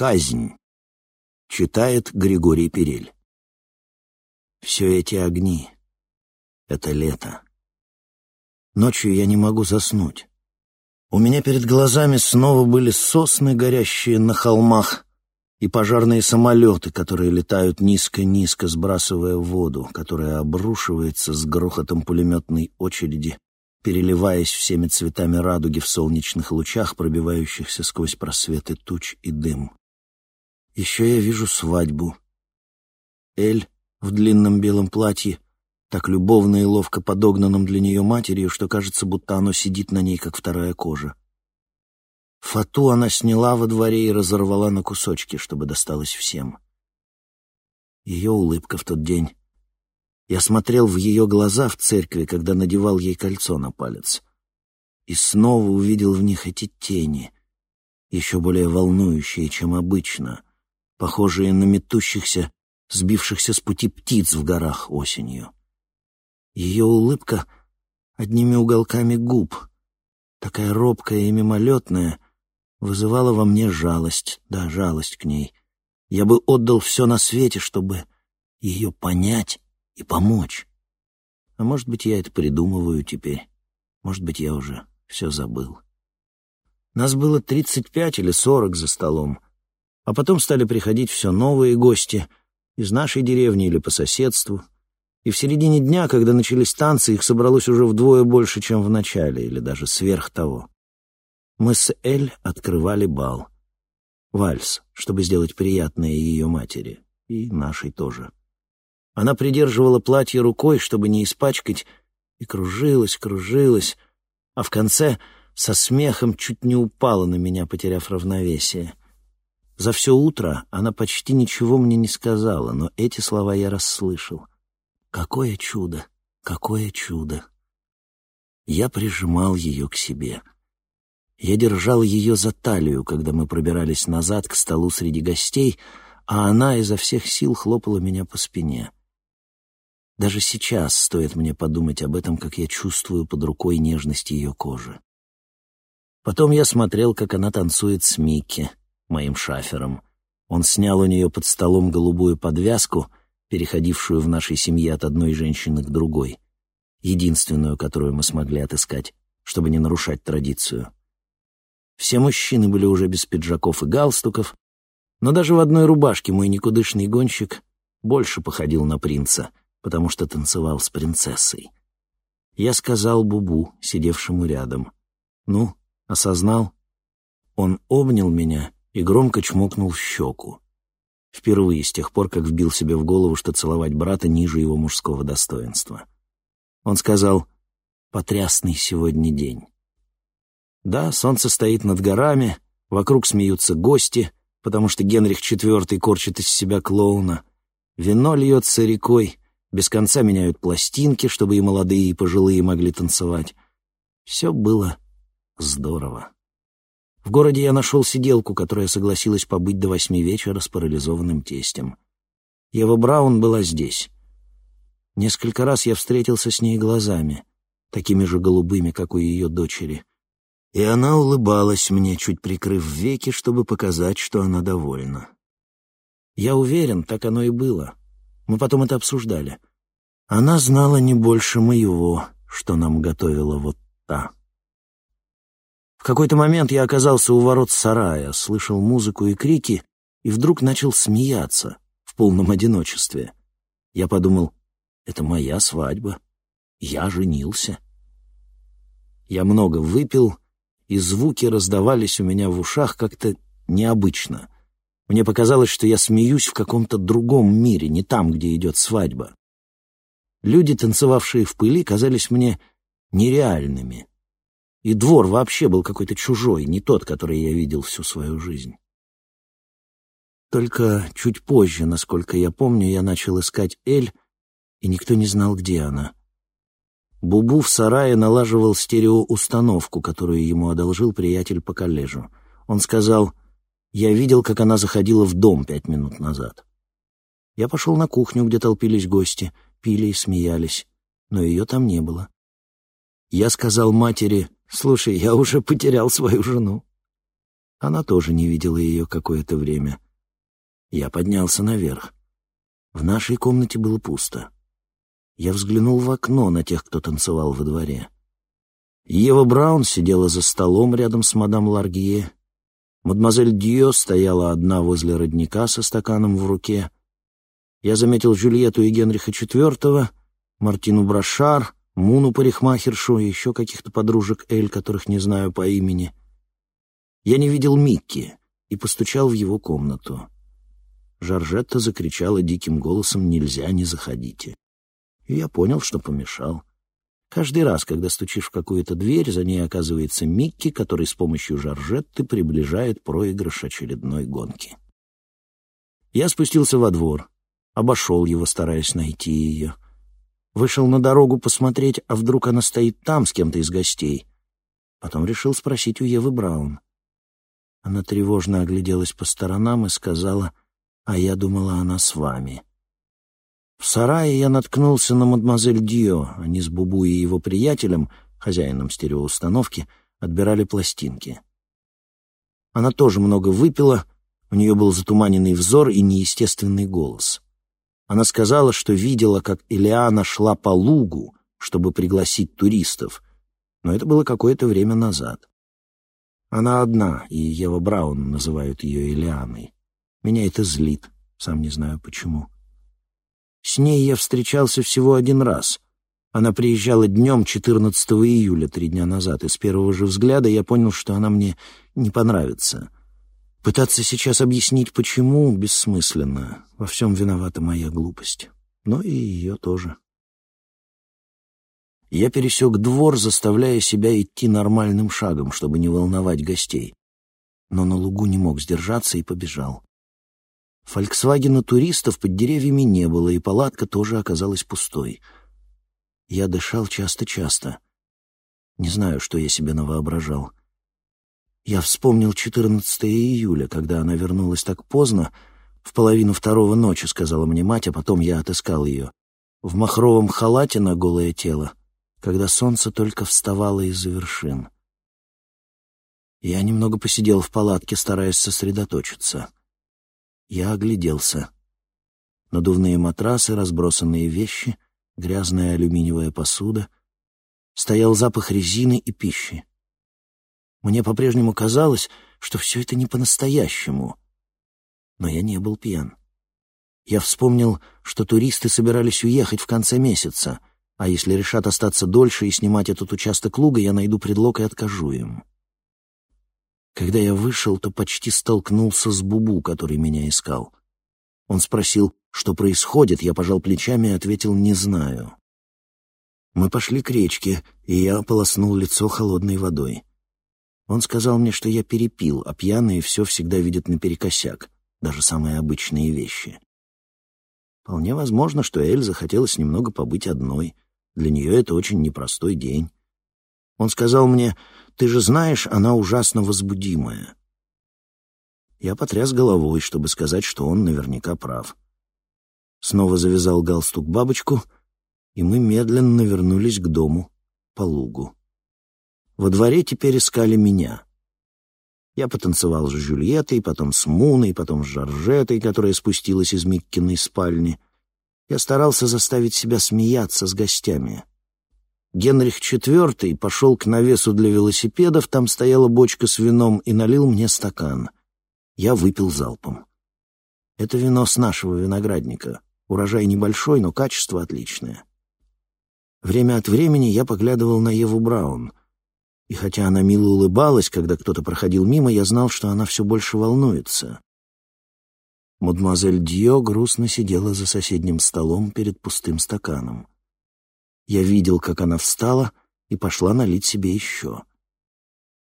Казнь. Читает Григорий Перель. Все эти огни — это лето. Ночью я не могу заснуть. У меня перед глазами снова были сосны, горящие на холмах, и пожарные самолеты, которые летают низко-низко, сбрасывая воду, которая обрушивается с грохотом пулеметной очереди, переливаясь всеми цветами радуги в солнечных лучах, пробивающихся сквозь просветы туч и дым. Еще я вижу свадьбу. Эль в длинном белом платье, так любовно и ловко подогнанном для нее матерью, что кажется, будто оно сидит на ней, как вторая кожа. Фату она сняла во дворе и разорвала на кусочки, чтобы досталось всем. Ее улыбка в тот день. Я смотрел в ее глаза в церкви, когда надевал ей кольцо на палец. И снова увидел в них эти тени, еще более волнующие, чем обычно, похожие на метущихся, сбившихся с пути птиц в горах осенью. Ее улыбка одними уголками губ, такая робкая и мимолетная — вызывала во мне жалость, да, жалость к ней. Я бы отдал все на свете, чтобы ее понять и помочь. А может быть, я это придумываю теперь. Может быть, я уже все забыл. Нас было тридцать пять или сорок за столом, а потом стали приходить все новые гости из нашей деревни или по соседству. И в середине дня, когда начались танцы, их собралось уже вдвое больше, чем в начале, или даже сверх того. Мы с Эль открывали бал. Вальс, чтобы сделать приятное ее матери. И нашей тоже. Она придерживала платье рукой, чтобы не испачкать, и кружилась, кружилась, а в конце со смехом чуть не упала на меня, потеряв равновесие. За все утро она почти ничего мне не сказала, но эти слова я расслышал. Какое чудо! Какое чудо! Я прижимал ее к себе — я держал ее за талию, когда мы пробирались назад к столу среди гостей, а она изо всех сил хлопала меня по спине. Даже сейчас стоит мне подумать об этом, как я чувствую под рукой нежность ее кожи. Потом я смотрел, как она танцует с Микки, моим шафером. Он снял у нее под столом голубую подвязку, переходившую в нашей семье от одной женщины к другой, единственную, которую мы смогли отыскать, чтобы не нарушать традицию. Все мужчины были уже без пиджаков и галстуков, но даже в одной рубашке мой никудышный гонщик больше походил на принца, потому что танцевал с принцессой. Я сказал Бубу, сидевшему рядом. «Ну, осознал?» Он обнял меня и громко чмокнул в щеку. Впервые с тех пор, как вбил себе в голову, что целовать брата ниже его мужского достоинства. Он сказал «Потрясный сегодня день». Да, солнце стоит над горами, вокруг смеются гости, потому что Генрих IV корчит из себя клоуна. Вино льется рекой, без конца меняют пластинки, чтобы и молодые, и пожилые могли танцевать. Все было здорово. В городе я нашел сиделку, которая согласилась побыть до восьми вечера с парализованным тестем. Ева Браун была здесь. Несколько раз я встретился с ней глазами, такими же голубыми, как у ее дочери и она улыбалась мне, чуть прикрыв веки, чтобы показать, что она довольна. Я уверен, так оно и было. Мы потом это обсуждали. Она знала не больше моего, что нам готовила вот та. В какой-то момент я оказался у ворот сарая, слышал музыку и крики, и вдруг начал смеяться в полном одиночестве. Я подумал, это моя свадьба. Я женился. Я много выпил и звуки раздавались у меня в ушах как-то необычно. Мне показалось, что я смеюсь в каком-то другом мире, не там, где идет свадьба. Люди, танцевавшие в пыли, казались мне нереальными. И двор вообще был какой-то чужой, не тот, который я видел всю свою жизнь. Только чуть позже, насколько я помню, я начал искать Эль, и никто не знал, где она. Бубу в сарае налаживал стереоустановку, которую ему одолжил приятель по коллежу. Он сказал, «Я видел, как она заходила в дом пять минут назад». Я пошел на кухню, где толпились гости, пили и смеялись, но ее там не было. Я сказал матери, «Слушай, я уже потерял свою жену». Она тоже не видела ее какое-то время. Я поднялся наверх. В нашей комнате было пусто. Я взглянул в окно на тех, кто танцевал во дворе. Ева Браун сидела за столом рядом с мадам Ларгье. Мадемуазель Дьо стояла одна возле родника со стаканом в руке. Я заметил Жюльету и Генриха IV, Мартину Брашар, Муну парикмахершу и еще каких-то подружек Эль, которых не знаю по имени. Я не видел Микки и постучал в его комнату. Жоржетта закричала диким голосом «Нельзя, не заходите». И я понял, что помешал. Каждый раз, когда стучишь в какую-то дверь, за ней оказывается Микки, который с помощью Жоржетты приближает проигрыш очередной гонки. Я спустился во двор, обошел его, стараясь найти ее. Вышел на дорогу посмотреть, а вдруг она стоит там с кем-то из гостей. Потом решил спросить у Евы Браун. Она тревожно огляделась по сторонам и сказала, «А я думала, она с вами». В сарае я наткнулся на мадемуазель Дио. Они с Бубу и его приятелем, хозяином стереоустановки, отбирали пластинки. Она тоже много выпила, у нее был затуманенный взор и неестественный голос. Она сказала, что видела, как Элиана шла по лугу, чтобы пригласить туристов, но это было какое-то время назад. Она одна, и Ева Браун называют ее Элианой. Меня это злит, сам не знаю почему. С ней я встречался всего один раз. Она приезжала днем 14 июля, три дня назад, и с первого же взгляда я понял, что она мне не понравится. Пытаться сейчас объяснить, почему, бессмысленно. Во всем виновата моя глупость. Но и ее тоже. Я пересек двор, заставляя себя идти нормальным шагом, чтобы не волновать гостей. Но на лугу не мог сдержаться и побежал. Фольксвагена туристов под деревьями не было, и палатка тоже оказалась пустой. Я дышал часто-часто. Не знаю, что я себе навоображал. Я вспомнил 14 июля, когда она вернулась так поздно, в половину второго ночи, сказала мне мать, а потом я отыскал ее. В махровом халате на голое тело, когда солнце только вставало из-за вершин. Я немного посидел в палатке, стараясь сосредоточиться. Я огляделся. Надувные матрасы, разбросанные вещи, грязная алюминиевая посуда. Стоял запах резины и пищи. Мне по-прежнему казалось, что все это не по-настоящему. Но я не был пьян. Я вспомнил, что туристы собирались уехать в конце месяца — а если решат остаться дольше и снимать этот участок луга, я найду предлог и откажу им. Когда я вышел, то почти столкнулся с Бубу, который меня искал. Он спросил, что происходит, я пожал плечами и ответил «не знаю». Мы пошли к речке, и я ополоснул лицо холодной водой. Он сказал мне, что я перепил, а пьяные все всегда видят наперекосяк, даже самые обычные вещи. Вполне возможно, что Эль захотелось немного побыть одной — для нее это очень непростой день. Он сказал мне, «Ты же знаешь, она ужасно возбудимая». Я потряс головой, чтобы сказать, что он наверняка прав. Снова завязал галстук бабочку, и мы медленно вернулись к дому по лугу. Во дворе теперь искали меня. Я потанцевал с Жюльетой, потом с Муной, потом с Жоржетой, которая спустилась из Миккиной спальни — я старался заставить себя смеяться с гостями. Генрих IV пошел к навесу для велосипедов, там стояла бочка с вином и налил мне стакан. Я выпил залпом. Это вино с нашего виноградника. Урожай небольшой, но качество отличное. Время от времени я поглядывал на Еву Браун. И хотя она мило улыбалась, когда кто-то проходил мимо, я знал, что она все больше волнуется. Мадемуазель Дьо грустно сидела за соседним столом перед пустым стаканом. Я видел, как она встала и пошла налить себе еще.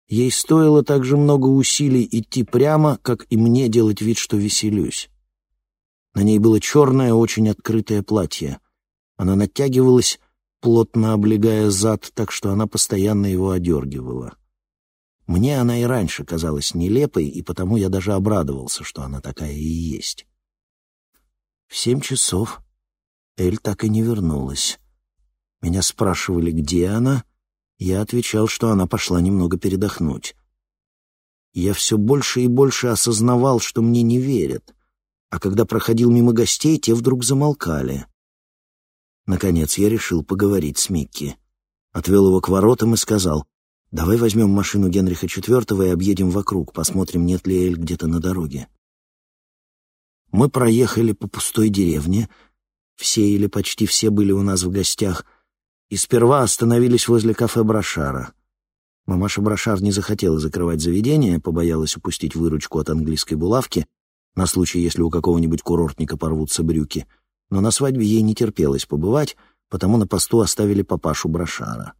Ей стоило так же много усилий идти прямо, как и мне делать вид, что веселюсь. На ней было черное, очень открытое платье. Она натягивалась, плотно облегая зад, так что она постоянно его одергивала. Мне она и раньше казалась нелепой, и потому я даже обрадовался, что она такая и есть. В семь часов Эль так и не вернулась. Меня спрашивали, где она. Я отвечал, что она пошла немного передохнуть. Я все больше и больше осознавал, что мне не верят, а когда проходил мимо гостей, те вдруг замолкали. Наконец я решил поговорить с Микки. Отвел его к воротам и сказал, «Давай возьмем машину Генриха IV и объедем вокруг, посмотрим, нет ли Эль где-то на дороге». Мы проехали по пустой деревне, все или почти все были у нас в гостях, и сперва остановились возле кафе Брошара. Мамаша Брошар не захотела закрывать заведение, побоялась упустить выручку от английской булавки на случай, если у какого-нибудь курортника порвутся брюки, но на свадьбе ей не терпелось побывать, потому на посту оставили папашу Брошара.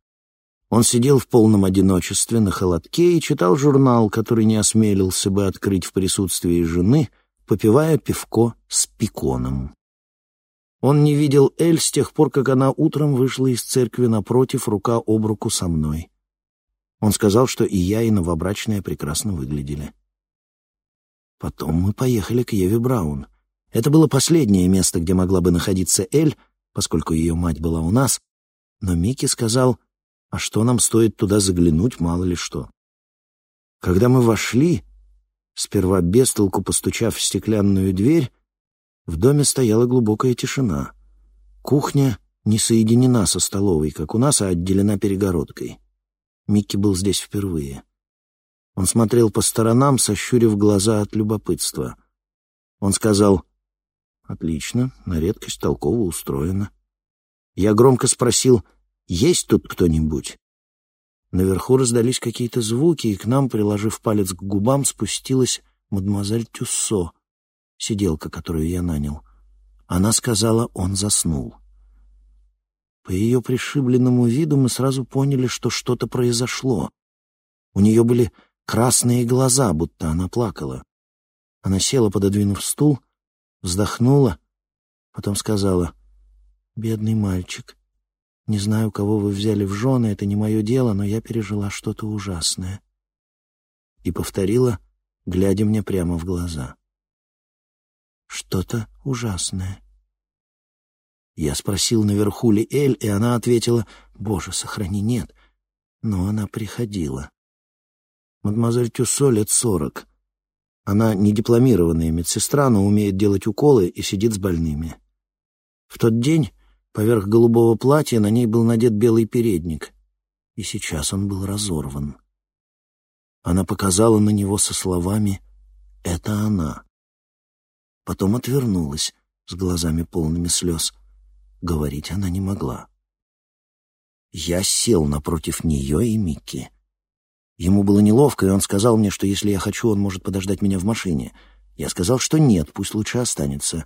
Он сидел в полном одиночестве на холодке и читал журнал, который не осмелился бы открыть в присутствии жены, попивая пивко с пиконом. Он не видел Эль с тех пор, как она утром вышла из церкви напротив, рука об руку со мной. Он сказал, что и я, и новобрачная прекрасно выглядели. Потом мы поехали к Еве Браун. Это было последнее место, где могла бы находиться Эль, поскольку ее мать была у нас, но Микки сказал, а что нам стоит туда заглянуть, мало ли что. Когда мы вошли, сперва без толку постучав в стеклянную дверь, в доме стояла глубокая тишина. Кухня не соединена со столовой, как у нас, а отделена перегородкой. Микки был здесь впервые. Он смотрел по сторонам, сощурив глаза от любопытства. Он сказал, «Отлично, на редкость толково устроено». Я громко спросил, есть тут кто-нибудь?» Наверху раздались какие-то звуки, и к нам, приложив палец к губам, спустилась мадемуазель Тюссо, сиделка, которую я нанял. Она сказала, он заснул. По ее пришибленному виду мы сразу поняли, что что-то произошло. У нее были красные глаза, будто она плакала. Она села, пододвинув стул, вздохнула, потом сказала, «Бедный мальчик, не знаю, кого вы взяли в жены, это не мое дело, но я пережила что-то ужасное. И повторила, глядя мне прямо в глаза. Что-то ужасное. Я спросил, наверху ли Эль, и она ответила, «Боже, сохрани, нет». Но она приходила. Мадемуазель Тюссо лет сорок. Она не дипломированная медсестра, но умеет делать уколы и сидит с больными. В тот день Поверх голубого платья на ней был надет белый передник, и сейчас он был разорван. Она показала на него со словами «Это она». Потом отвернулась с глазами полными слез. Говорить она не могла. Я сел напротив нее и Микки. Ему было неловко, и он сказал мне, что если я хочу, он может подождать меня в машине. Я сказал, что нет, пусть лучше останется.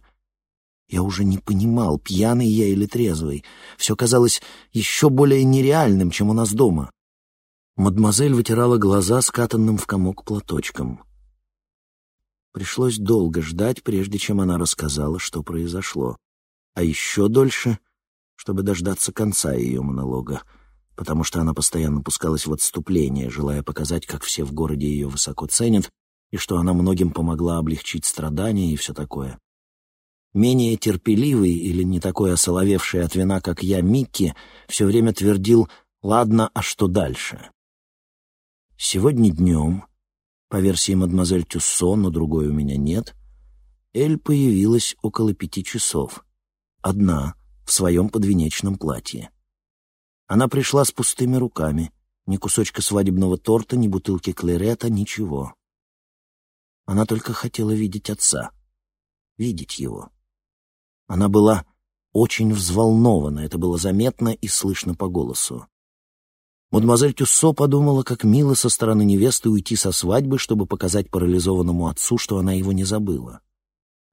Я уже не понимал, пьяный я или трезвый. Все казалось еще более нереальным, чем у нас дома. Мадемуазель вытирала глаза скатанным в комок платочком. Пришлось долго ждать, прежде чем она рассказала, что произошло. А еще дольше, чтобы дождаться конца ее монолога, потому что она постоянно пускалась в отступление, желая показать, как все в городе ее высоко ценят, и что она многим помогла облегчить страдания и все такое. Менее терпеливый или не такой осоловевший от вина, как я, Микки, все время твердил «Ладно, а что дальше?» Сегодня днем, по версии мадемуазель Тюссо, но другой у меня нет, Эль появилась около пяти часов. Одна, в своем подвенечном платье. Она пришла с пустыми руками, ни кусочка свадебного торта, ни бутылки клерета, ничего. Она только хотела видеть отца, видеть его. Она была очень взволнована, это было заметно и слышно по голосу. Мадемуазель Тюссо подумала, как мило со стороны невесты уйти со свадьбы, чтобы показать парализованному отцу, что она его не забыла.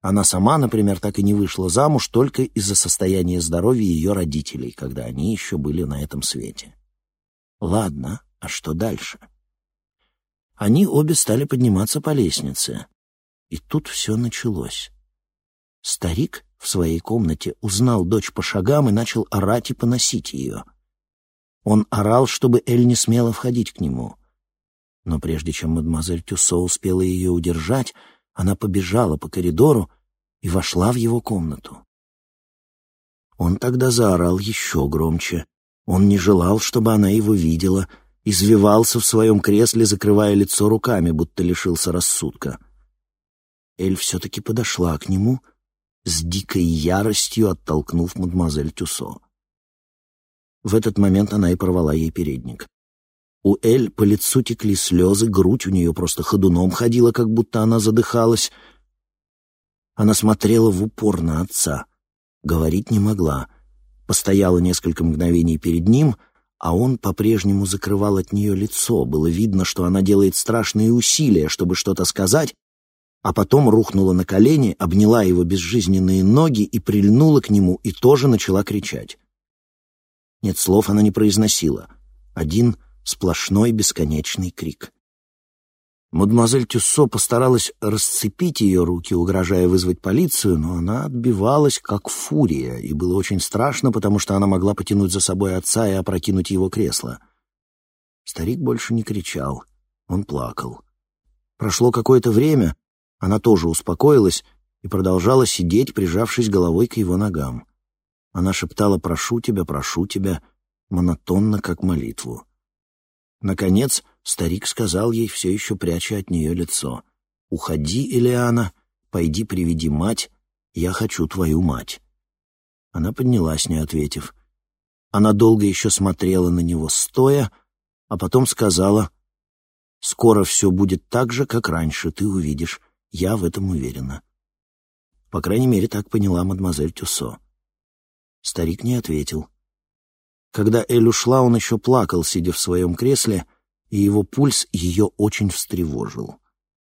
Она сама, например, так и не вышла замуж только из-за состояния здоровья ее родителей, когда они еще были на этом свете. Ладно, а что дальше? Они обе стали подниматься по лестнице. И тут все началось. Старик в своей комнате узнал дочь по шагам и начал орать и поносить ее. Он орал, чтобы Эль не смела входить к нему. Но прежде чем мадемуазель Тюссо успела ее удержать, она побежала по коридору и вошла в его комнату. Он тогда заорал еще громче. Он не желал, чтобы она его видела, извивался в своем кресле, закрывая лицо руками, будто лишился рассудка. Эль все-таки подошла к нему, с дикой яростью оттолкнув мадемуазель Тюсо. В этот момент она и порвала ей передник. У Эль по лицу текли слезы, грудь у нее просто ходуном ходила, как будто она задыхалась. Она смотрела в упор на отца. Говорить не могла. Постояла несколько мгновений перед ним, а он по-прежнему закрывал от нее лицо. Было видно, что она делает страшные усилия, чтобы что-то сказать, а потом рухнула на колени, обняла его безжизненные ноги и прильнула к нему и тоже начала кричать. Нет, слов она не произносила. Один сплошной бесконечный крик. Мадемуазель Тюссо постаралась расцепить ее руки, угрожая вызвать полицию, но она отбивалась, как фурия, и было очень страшно, потому что она могла потянуть за собой отца и опрокинуть его кресло. Старик больше не кричал, он плакал. Прошло какое-то время, она тоже успокоилась и продолжала сидеть, прижавшись головой к его ногам. Она шептала «прошу тебя, прошу тебя», монотонно, как молитву. Наконец старик сказал ей, все еще пряча от нее лицо, «Уходи, Элиана, пойди приведи мать, я хочу твою мать». Она поднялась, не ответив. Она долго еще смотрела на него стоя, а потом сказала, «Скоро все будет так же, как раньше, ты увидишь. Я в этом уверена. По крайней мере, так поняла мадемуазель Тюссо. Старик не ответил. Когда Эль ушла, он еще плакал, сидя в своем кресле, и его пульс ее очень встревожил.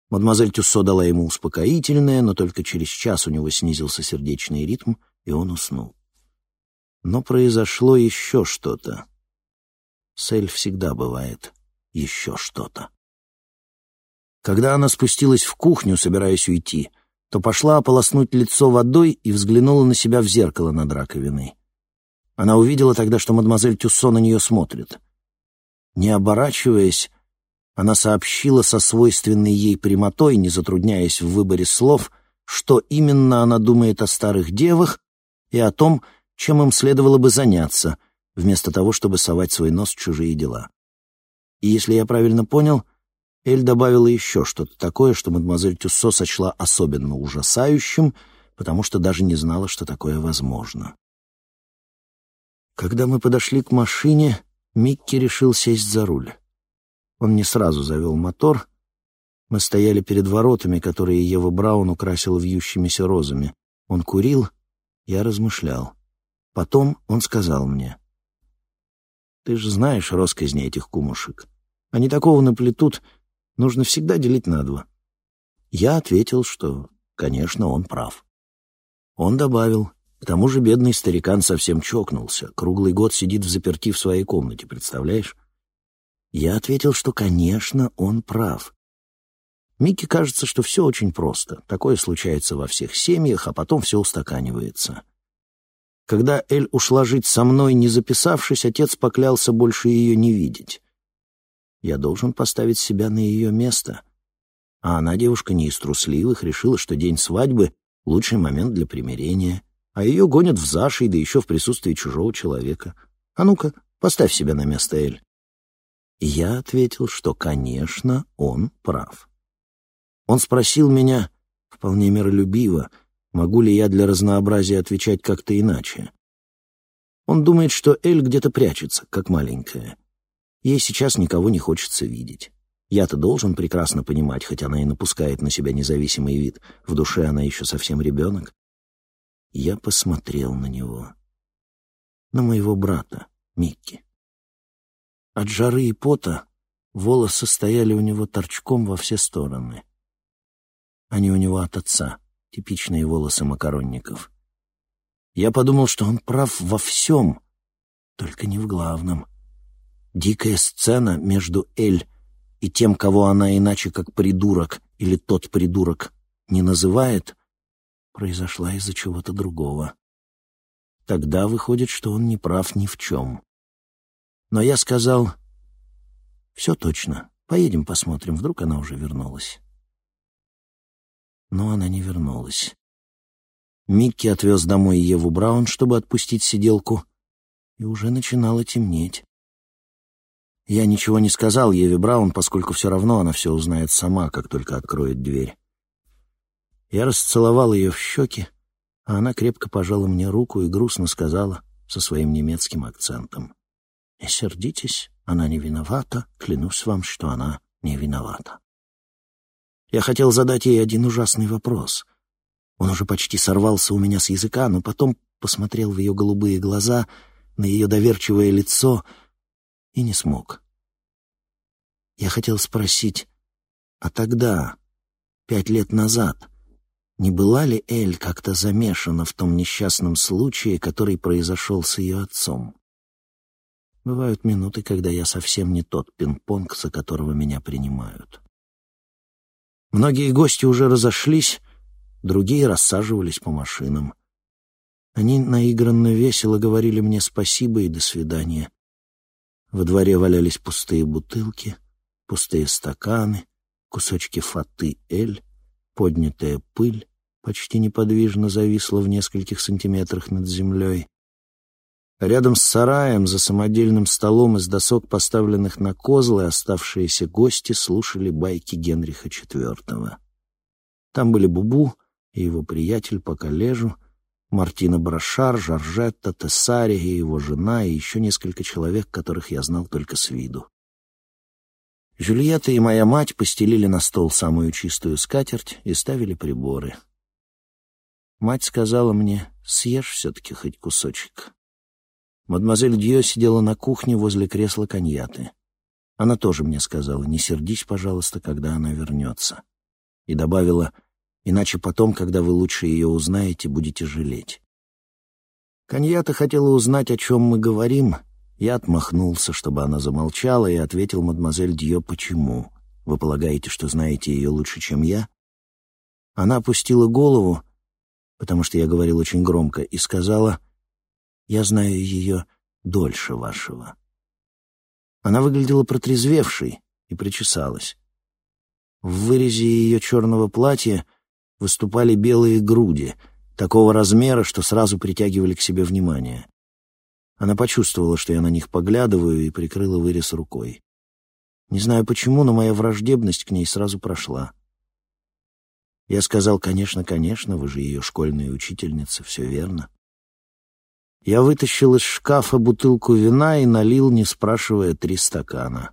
Мадемуазель Тюссо дала ему успокоительное, но только через час у него снизился сердечный ритм, и он уснул. Но произошло еще что-то. С Эль всегда бывает еще что-то. Когда она спустилась в кухню, собираясь уйти, то пошла ополоснуть лицо водой и взглянула на себя в зеркало над раковиной. Она увидела тогда, что мадемуазель Тюссо на нее смотрит. Не оборачиваясь, она сообщила со свойственной ей прямотой, не затрудняясь в выборе слов, что именно она думает о старых девах и о том, чем им следовало бы заняться, вместо того, чтобы совать свой нос в чужие дела. И если я правильно понял — Эль добавила еще что-то такое, что мадемуазель Тюссо сочла особенно ужасающим, потому что даже не знала, что такое возможно. Когда мы подошли к машине, Микки решил сесть за руль. Он не сразу завел мотор. Мы стояли перед воротами, которые Ева Браун украсила вьющимися розами. Он курил, я размышлял. Потом он сказал мне, «Ты же знаешь росказни этих кумушек. Они такого наплетут, нужно всегда делить на два. Я ответил, что, конечно, он прав. Он добавил, к тому же бедный старикан совсем чокнулся, круглый год сидит в заперти в своей комнате, представляешь? Я ответил, что, конечно, он прав. Микки кажется, что все очень просто. Такое случается во всех семьях, а потом все устаканивается. Когда Эль ушла жить со мной, не записавшись, отец поклялся больше ее не видеть. Я должен поставить себя на ее место. А она, девушка не из трусливых, решила, что день свадьбы — лучший момент для примирения. А ее гонят в зашей, да еще в присутствии чужого человека. А ну-ка, поставь себя на место Эль. я ответил, что, конечно, он прав. Он спросил меня, вполне миролюбиво, могу ли я для разнообразия отвечать как-то иначе. Он думает, что Эль где-то прячется, как маленькая. Ей сейчас никого не хочется видеть. Я-то должен прекрасно понимать, хоть она и напускает на себя независимый вид. В душе она еще совсем ребенок. Я посмотрел на него. На моего брата, Микки. От жары и пота волосы стояли у него торчком во все стороны. Они у него от отца, типичные волосы макаронников. Я подумал, что он прав во всем, только не в главном — Дикая сцена между Эль и тем, кого она иначе как придурок или тот придурок не называет, произошла из-за чего-то другого. Тогда выходит, что он не прав ни в чем. Но я сказал, все точно, поедем посмотрим, вдруг она уже вернулась. Но она не вернулась. Микки отвез домой Еву Браун, чтобы отпустить сиделку, и уже начинало темнеть. Я ничего не сказал Еве Браун, поскольку все равно она все узнает сама, как только откроет дверь. Я расцеловал ее в щеки, а она крепко пожала мне руку и грустно сказала со своим немецким акцентом. «Не сердитесь, она не виновата, клянусь вам, что она не виновата». Я хотел задать ей один ужасный вопрос. Он уже почти сорвался у меня с языка, но потом посмотрел в ее голубые глаза, на ее доверчивое лицо и не смог. Я хотел спросить, а тогда, пять лет назад, не была ли Эль как-то замешана в том несчастном случае, который произошел с ее отцом? Бывают минуты, когда я совсем не тот пинг-понг, за которого меня принимают. Многие гости уже разошлись, другие рассаживались по машинам. Они наигранно весело говорили мне спасибо и до свидания. Во дворе валялись пустые бутылки, пустые стаканы, кусочки фаты эль, поднятая пыль почти неподвижно зависла в нескольких сантиметрах над землей. Рядом с сараем, за самодельным столом из досок, поставленных на козлы, оставшиеся гости слушали байки Генриха IV. Там были Бубу и его приятель по коллежу, Мартина Брашар, Жоржетта, Тессари и его жена, и еще несколько человек, которых я знал только с виду. Жюльетта и моя мать постелили на стол самую чистую скатерть и ставили приборы. Мать сказала мне, съешь все-таки хоть кусочек. Мадемуазель Дьё сидела на кухне возле кресла коньяты. Она тоже мне сказала, не сердись, пожалуйста, когда она вернется. И добавила, Иначе потом, когда вы лучше ее узнаете, будете жалеть. Коньята хотела узнать, о чем мы говорим. Я отмахнулся, чтобы она замолчала, и ответил мадемуазель Дьё, почему. Вы полагаете, что знаете ее лучше, чем я? Она опустила голову, потому что я говорил очень громко, и сказала, «Я знаю ее дольше вашего». Она выглядела протрезвевшей и причесалась. В вырезе ее черного платья — выступали белые груди, такого размера, что сразу притягивали к себе внимание. Она почувствовала, что я на них поглядываю, и прикрыла вырез рукой. Не знаю почему, но моя враждебность к ней сразу прошла. Я сказал, конечно, конечно, вы же ее школьная учительница, все верно. Я вытащил из шкафа бутылку вина и налил, не спрашивая, три стакана.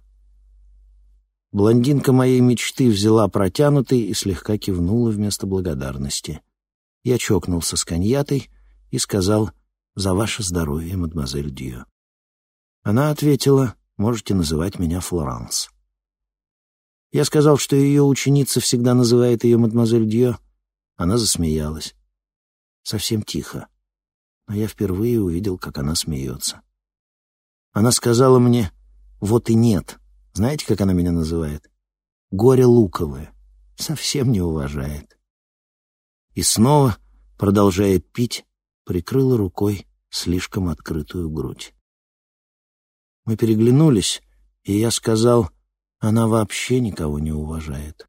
Блондинка моей мечты взяла протянутый и слегка кивнула вместо благодарности. Я чокнулся с коньятой и сказал «За ваше здоровье, мадемуазель Дьо». Она ответила «Можете называть меня Флоранс». Я сказал, что ее ученица всегда называет ее мадемуазель Дьо. Она засмеялась. Совсем тихо. Но я впервые увидел, как она смеется. Она сказала мне «Вот и нет». Знаете, как она меня называет? Горе луковое. Совсем не уважает. И снова, продолжая пить, прикрыла рукой слишком открытую грудь. Мы переглянулись, и я сказал, она вообще никого не уважает.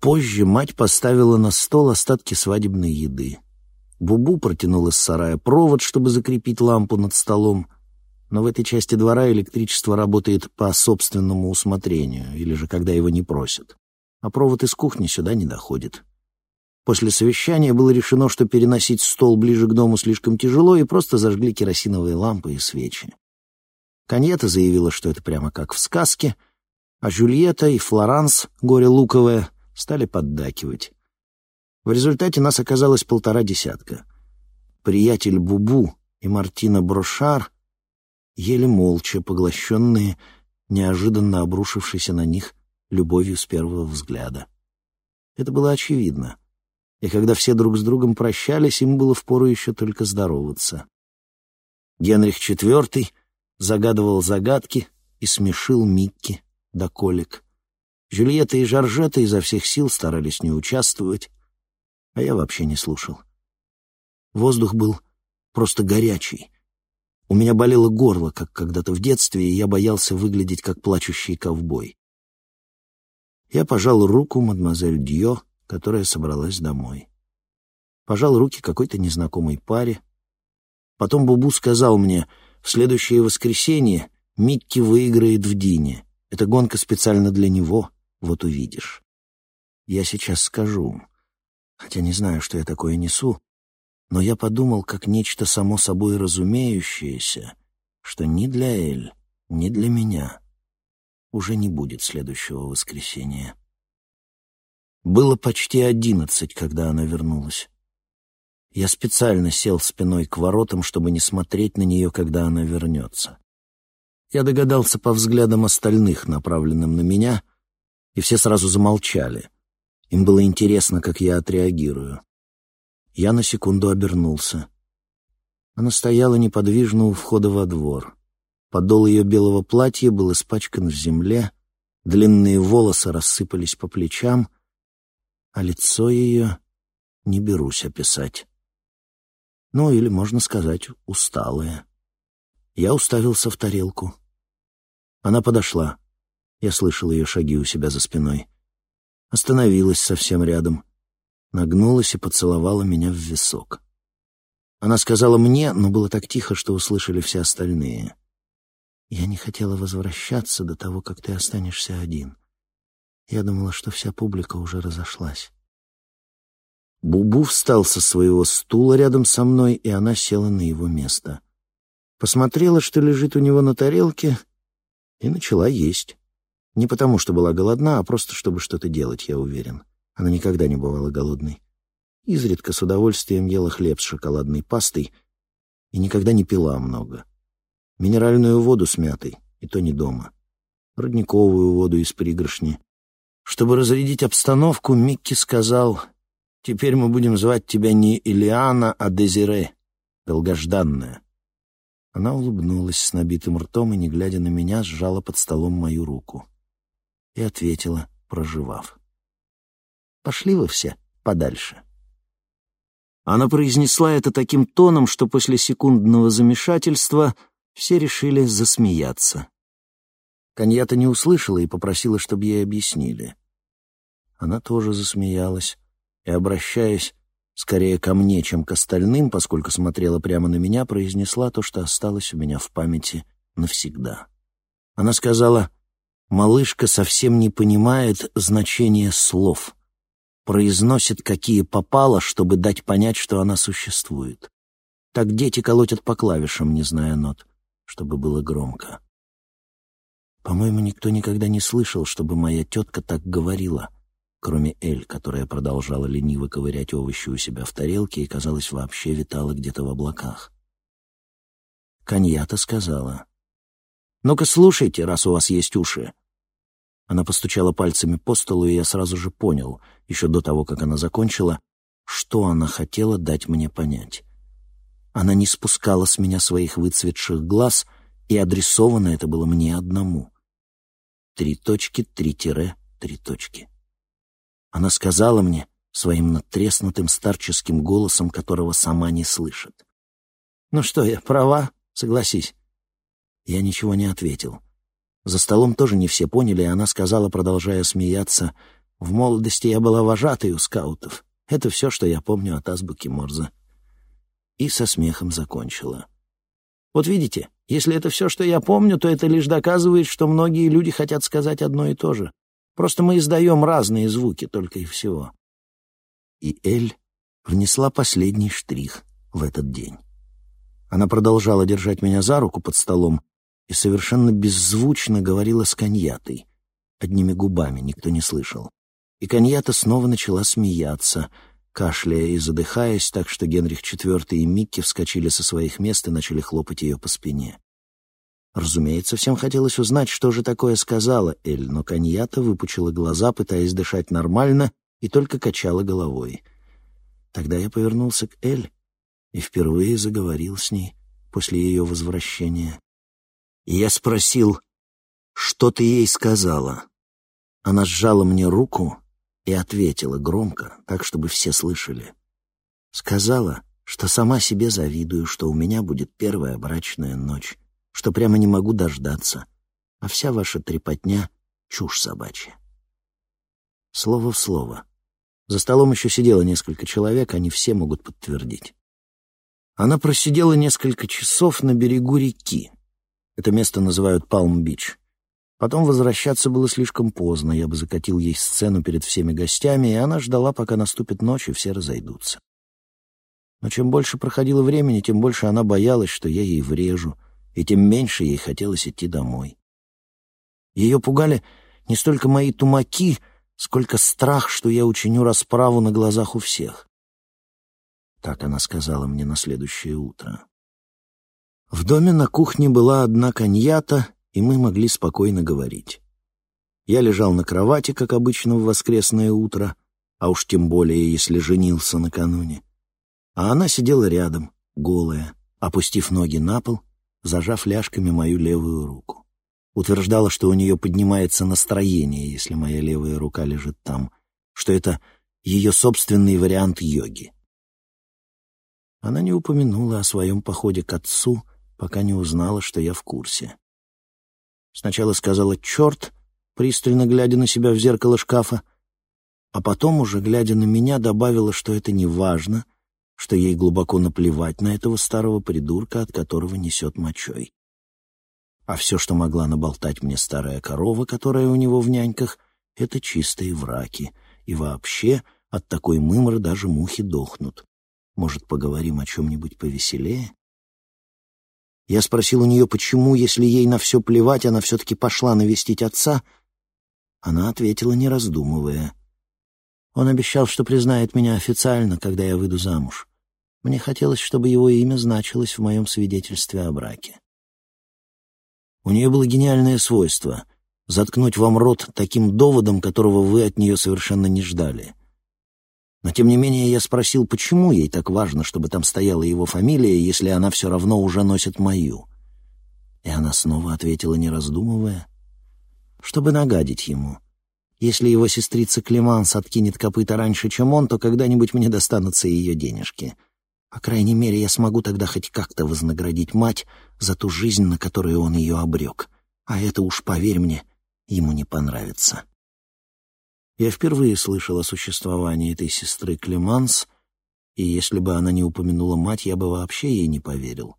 Позже мать поставила на стол остатки свадебной еды. Бубу протянул из сарая провод, чтобы закрепить лампу над столом, но в этой части двора электричество работает по собственному усмотрению, или же когда его не просят. А провод из кухни сюда не доходит. После совещания было решено, что переносить стол ближе к дому слишком тяжело, и просто зажгли керосиновые лампы и свечи. Коньета заявила, что это прямо как в сказке, а Жюльетта и Флоранс, горе луковое, стали поддакивать. В результате нас оказалось полтора десятка. Приятель Бубу и Мартина Брошар ели молча, поглощенные, неожиданно обрушившейся на них любовью с первого взгляда. Это было очевидно. И когда все друг с другом прощались, им было впору еще только здороваться. Генрих IV загадывал загадки и смешил Микки до колик. Жюльетта и Жоржетта изо всех сил старались не участвовать, а я вообще не слушал. Воздух был просто горячий, у меня болело горло, как когда-то в детстве, и я боялся выглядеть как плачущий ковбой. Я пожал руку мадемуазель Дьо, которая собралась домой. Пожал руки какой-то незнакомой паре. Потом Бубу сказал мне, в следующее воскресенье Микки выиграет в Дине. Это гонка специально для него, вот увидишь. Я сейчас скажу, хотя не знаю, что я такое несу, но я подумал, как нечто само собой разумеющееся, что ни для Эль, ни для меня уже не будет следующего воскресенья. Было почти одиннадцать, когда она вернулась. Я специально сел спиной к воротам, чтобы не смотреть на нее, когда она вернется. Я догадался по взглядам остальных, направленным на меня, и все сразу замолчали. Им было интересно, как я отреагирую. Я на секунду обернулся. Она стояла неподвижно у входа во двор. Подол ее белого платья был испачкан в земле, длинные волосы рассыпались по плечам, а лицо ее не берусь описать. Ну, или, можно сказать, усталое. Я уставился в тарелку. Она подошла. Я слышал ее шаги у себя за спиной. Остановилась совсем рядом. Нагнулась и поцеловала меня в висок. Она сказала мне, но было так тихо, что услышали все остальные. «Я не хотела возвращаться до того, как ты останешься один. Я думала, что вся публика уже разошлась». Бубу встал со своего стула рядом со мной, и она села на его место. Посмотрела, что лежит у него на тарелке, и начала есть. Не потому, что была голодна, а просто, чтобы что-то делать, я уверен. Она никогда не бывала голодной. Изредка с удовольствием ела хлеб с шоколадной пастой и никогда не пила много. Минеральную воду с мятой, и то не дома. Родниковую воду из пригоршни. Чтобы разрядить обстановку, Микки сказал Теперь мы будем звать тебя не Илиана, а Дезире, долгожданная. Она улыбнулась с набитым ртом и, не глядя на меня, сжала под столом мою руку. И ответила, проживав. «Пошли вы все подальше». Она произнесла это таким тоном, что после секундного замешательства все решили засмеяться. Коньята не услышала и попросила, чтобы ей объяснили. Она тоже засмеялась, и, обращаясь скорее ко мне, чем к остальным, поскольку смотрела прямо на меня, произнесла то, что осталось у меня в памяти навсегда. Она сказала, «Малышка совсем не понимает значения слов, произносит, какие попало, чтобы дать понять, что она существует. Так дети колотят по клавишам, не зная нот, чтобы было громко». По-моему, никто никогда не слышал, чтобы моя тетка так говорила — кроме Эль, которая продолжала лениво ковырять овощи у себя в тарелке и, казалось, вообще витала где-то в облаках. Каньята сказала, «Ну-ка слушайте, раз у вас есть уши». Она постучала пальцами по столу, и я сразу же понял, еще до того, как она закончила, что она хотела дать мне понять. Она не спускала с меня своих выцветших глаз, и адресовано это было мне одному. Три точки, три тире, три точки. Она сказала мне своим надтреснутым старческим голосом, которого сама не слышит. «Ну что, я права? Согласись». Я ничего не ответил. За столом тоже не все поняли, и она сказала, продолжая смеяться, «В молодости я была вожатой у скаутов. Это все, что я помню от азбуки Морзе». И со смехом закончила. «Вот видите, если это все, что я помню, то это лишь доказывает, что многие люди хотят сказать одно и то же. Просто мы издаем разные звуки только и всего. И Эль внесла последний штрих в этот день. Она продолжала держать меня за руку под столом и совершенно беззвучно говорила с коньятой. Одними губами никто не слышал. И коньята снова начала смеяться, кашляя и задыхаясь, так что Генрих IV и Микки вскочили со своих мест и начали хлопать ее по спине. Разумеется, всем хотелось узнать, что же такое сказала Эль, но Каньята выпучила глаза, пытаясь дышать нормально, и только качала головой. Тогда я повернулся к Эль и впервые заговорил с ней после ее возвращения. И я спросил, что ты ей сказала? Она сжала мне руку и ответила громко, так, чтобы все слышали. Сказала, что сама себе завидую, что у меня будет первая брачная ночь что прямо не могу дождаться, а вся ваша трепотня — чушь собачья. Слово в слово. За столом еще сидело несколько человек, они все могут подтвердить. Она просидела несколько часов на берегу реки. Это место называют Палм-Бич. Потом возвращаться было слишком поздно, я бы закатил ей сцену перед всеми гостями, и она ждала, пока наступит ночь, и все разойдутся. Но чем больше проходило времени, тем больше она боялась, что я ей врежу, и тем меньше ей хотелось идти домой. Ее пугали не столько мои тумаки, сколько страх, что я учиню расправу на глазах у всех. Так она сказала мне на следующее утро. В доме на кухне была одна коньята, и мы могли спокойно говорить. Я лежал на кровати, как обычно в воскресное утро, а уж тем более, если женился накануне. А она сидела рядом, голая, опустив ноги на пол, зажав ляжками мою левую руку. Утверждала, что у нее поднимается настроение, если моя левая рука лежит там, что это ее собственный вариант йоги. Она не упомянула о своем походе к отцу, пока не узнала, что я в курсе. Сначала сказала «черт», пристально глядя на себя в зеркало шкафа, а потом, уже глядя на меня, добавила, что это не важно, что ей глубоко наплевать на этого старого придурка, от которого несет мочой. А все, что могла наболтать мне старая корова, которая у него в няньках, — это чистые враки. И вообще от такой мымры даже мухи дохнут. Может, поговорим о чем-нибудь повеселее? Я спросил у нее, почему, если ей на все плевать, она все-таки пошла навестить отца. Она ответила, не раздумывая. Он обещал, что признает меня официально, когда я выйду замуж. Мне хотелось, чтобы его имя значилось в моем свидетельстве о браке. У нее было гениальное свойство — заткнуть вам рот таким доводом, которого вы от нее совершенно не ждали. Но, тем не менее, я спросил, почему ей так важно, чтобы там стояла его фамилия, если она все равно уже носит мою. И она снова ответила, не раздумывая, чтобы нагадить ему. Если его сестрица Клеманс откинет копыта раньше, чем он, то когда-нибудь мне достанутся ее денежки. По крайней мере, я смогу тогда хоть как-то вознаградить мать за ту жизнь, на которую он ее обрек. А это уж, поверь мне, ему не понравится. Я впервые слышал о существовании этой сестры Клеманс, и если бы она не упомянула мать, я бы вообще ей не поверил.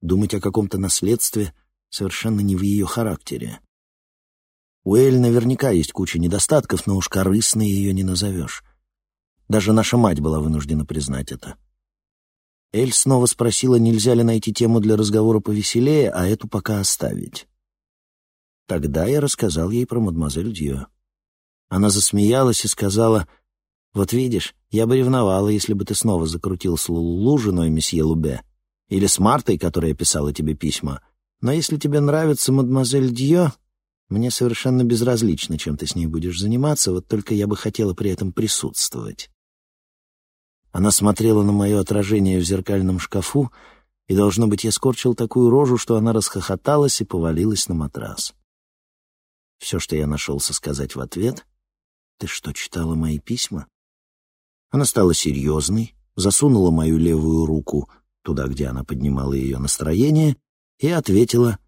Думать о каком-то наследстве совершенно не в ее характере. У Эль наверняка есть куча недостатков, но уж корыстной ее не назовешь. Даже наша мать была вынуждена признать это. Эль снова спросила, нельзя ли найти тему для разговора повеселее, а эту пока оставить. Тогда я рассказал ей про мадемуазель Дьё. Она засмеялась и сказала, «Вот видишь, я бы ревновала, если бы ты снова закрутил с Лулу, женой месье Лубе, или с Мартой, которая писала тебе письма. Но если тебе нравится мадемуазель Дьё, мне совершенно безразлично, чем ты с ней будешь заниматься, вот только я бы хотела при этом присутствовать». Она смотрела на мое отражение в зеркальном шкафу, и, должно быть, я скорчил такую рожу, что она расхохоталась и повалилась на матрас. Все, что я нашелся сказать в ответ, «Ты что, читала мои письма?» Она стала серьезной, засунула мою левую руку туда, где она поднимала ее настроение, и ответила,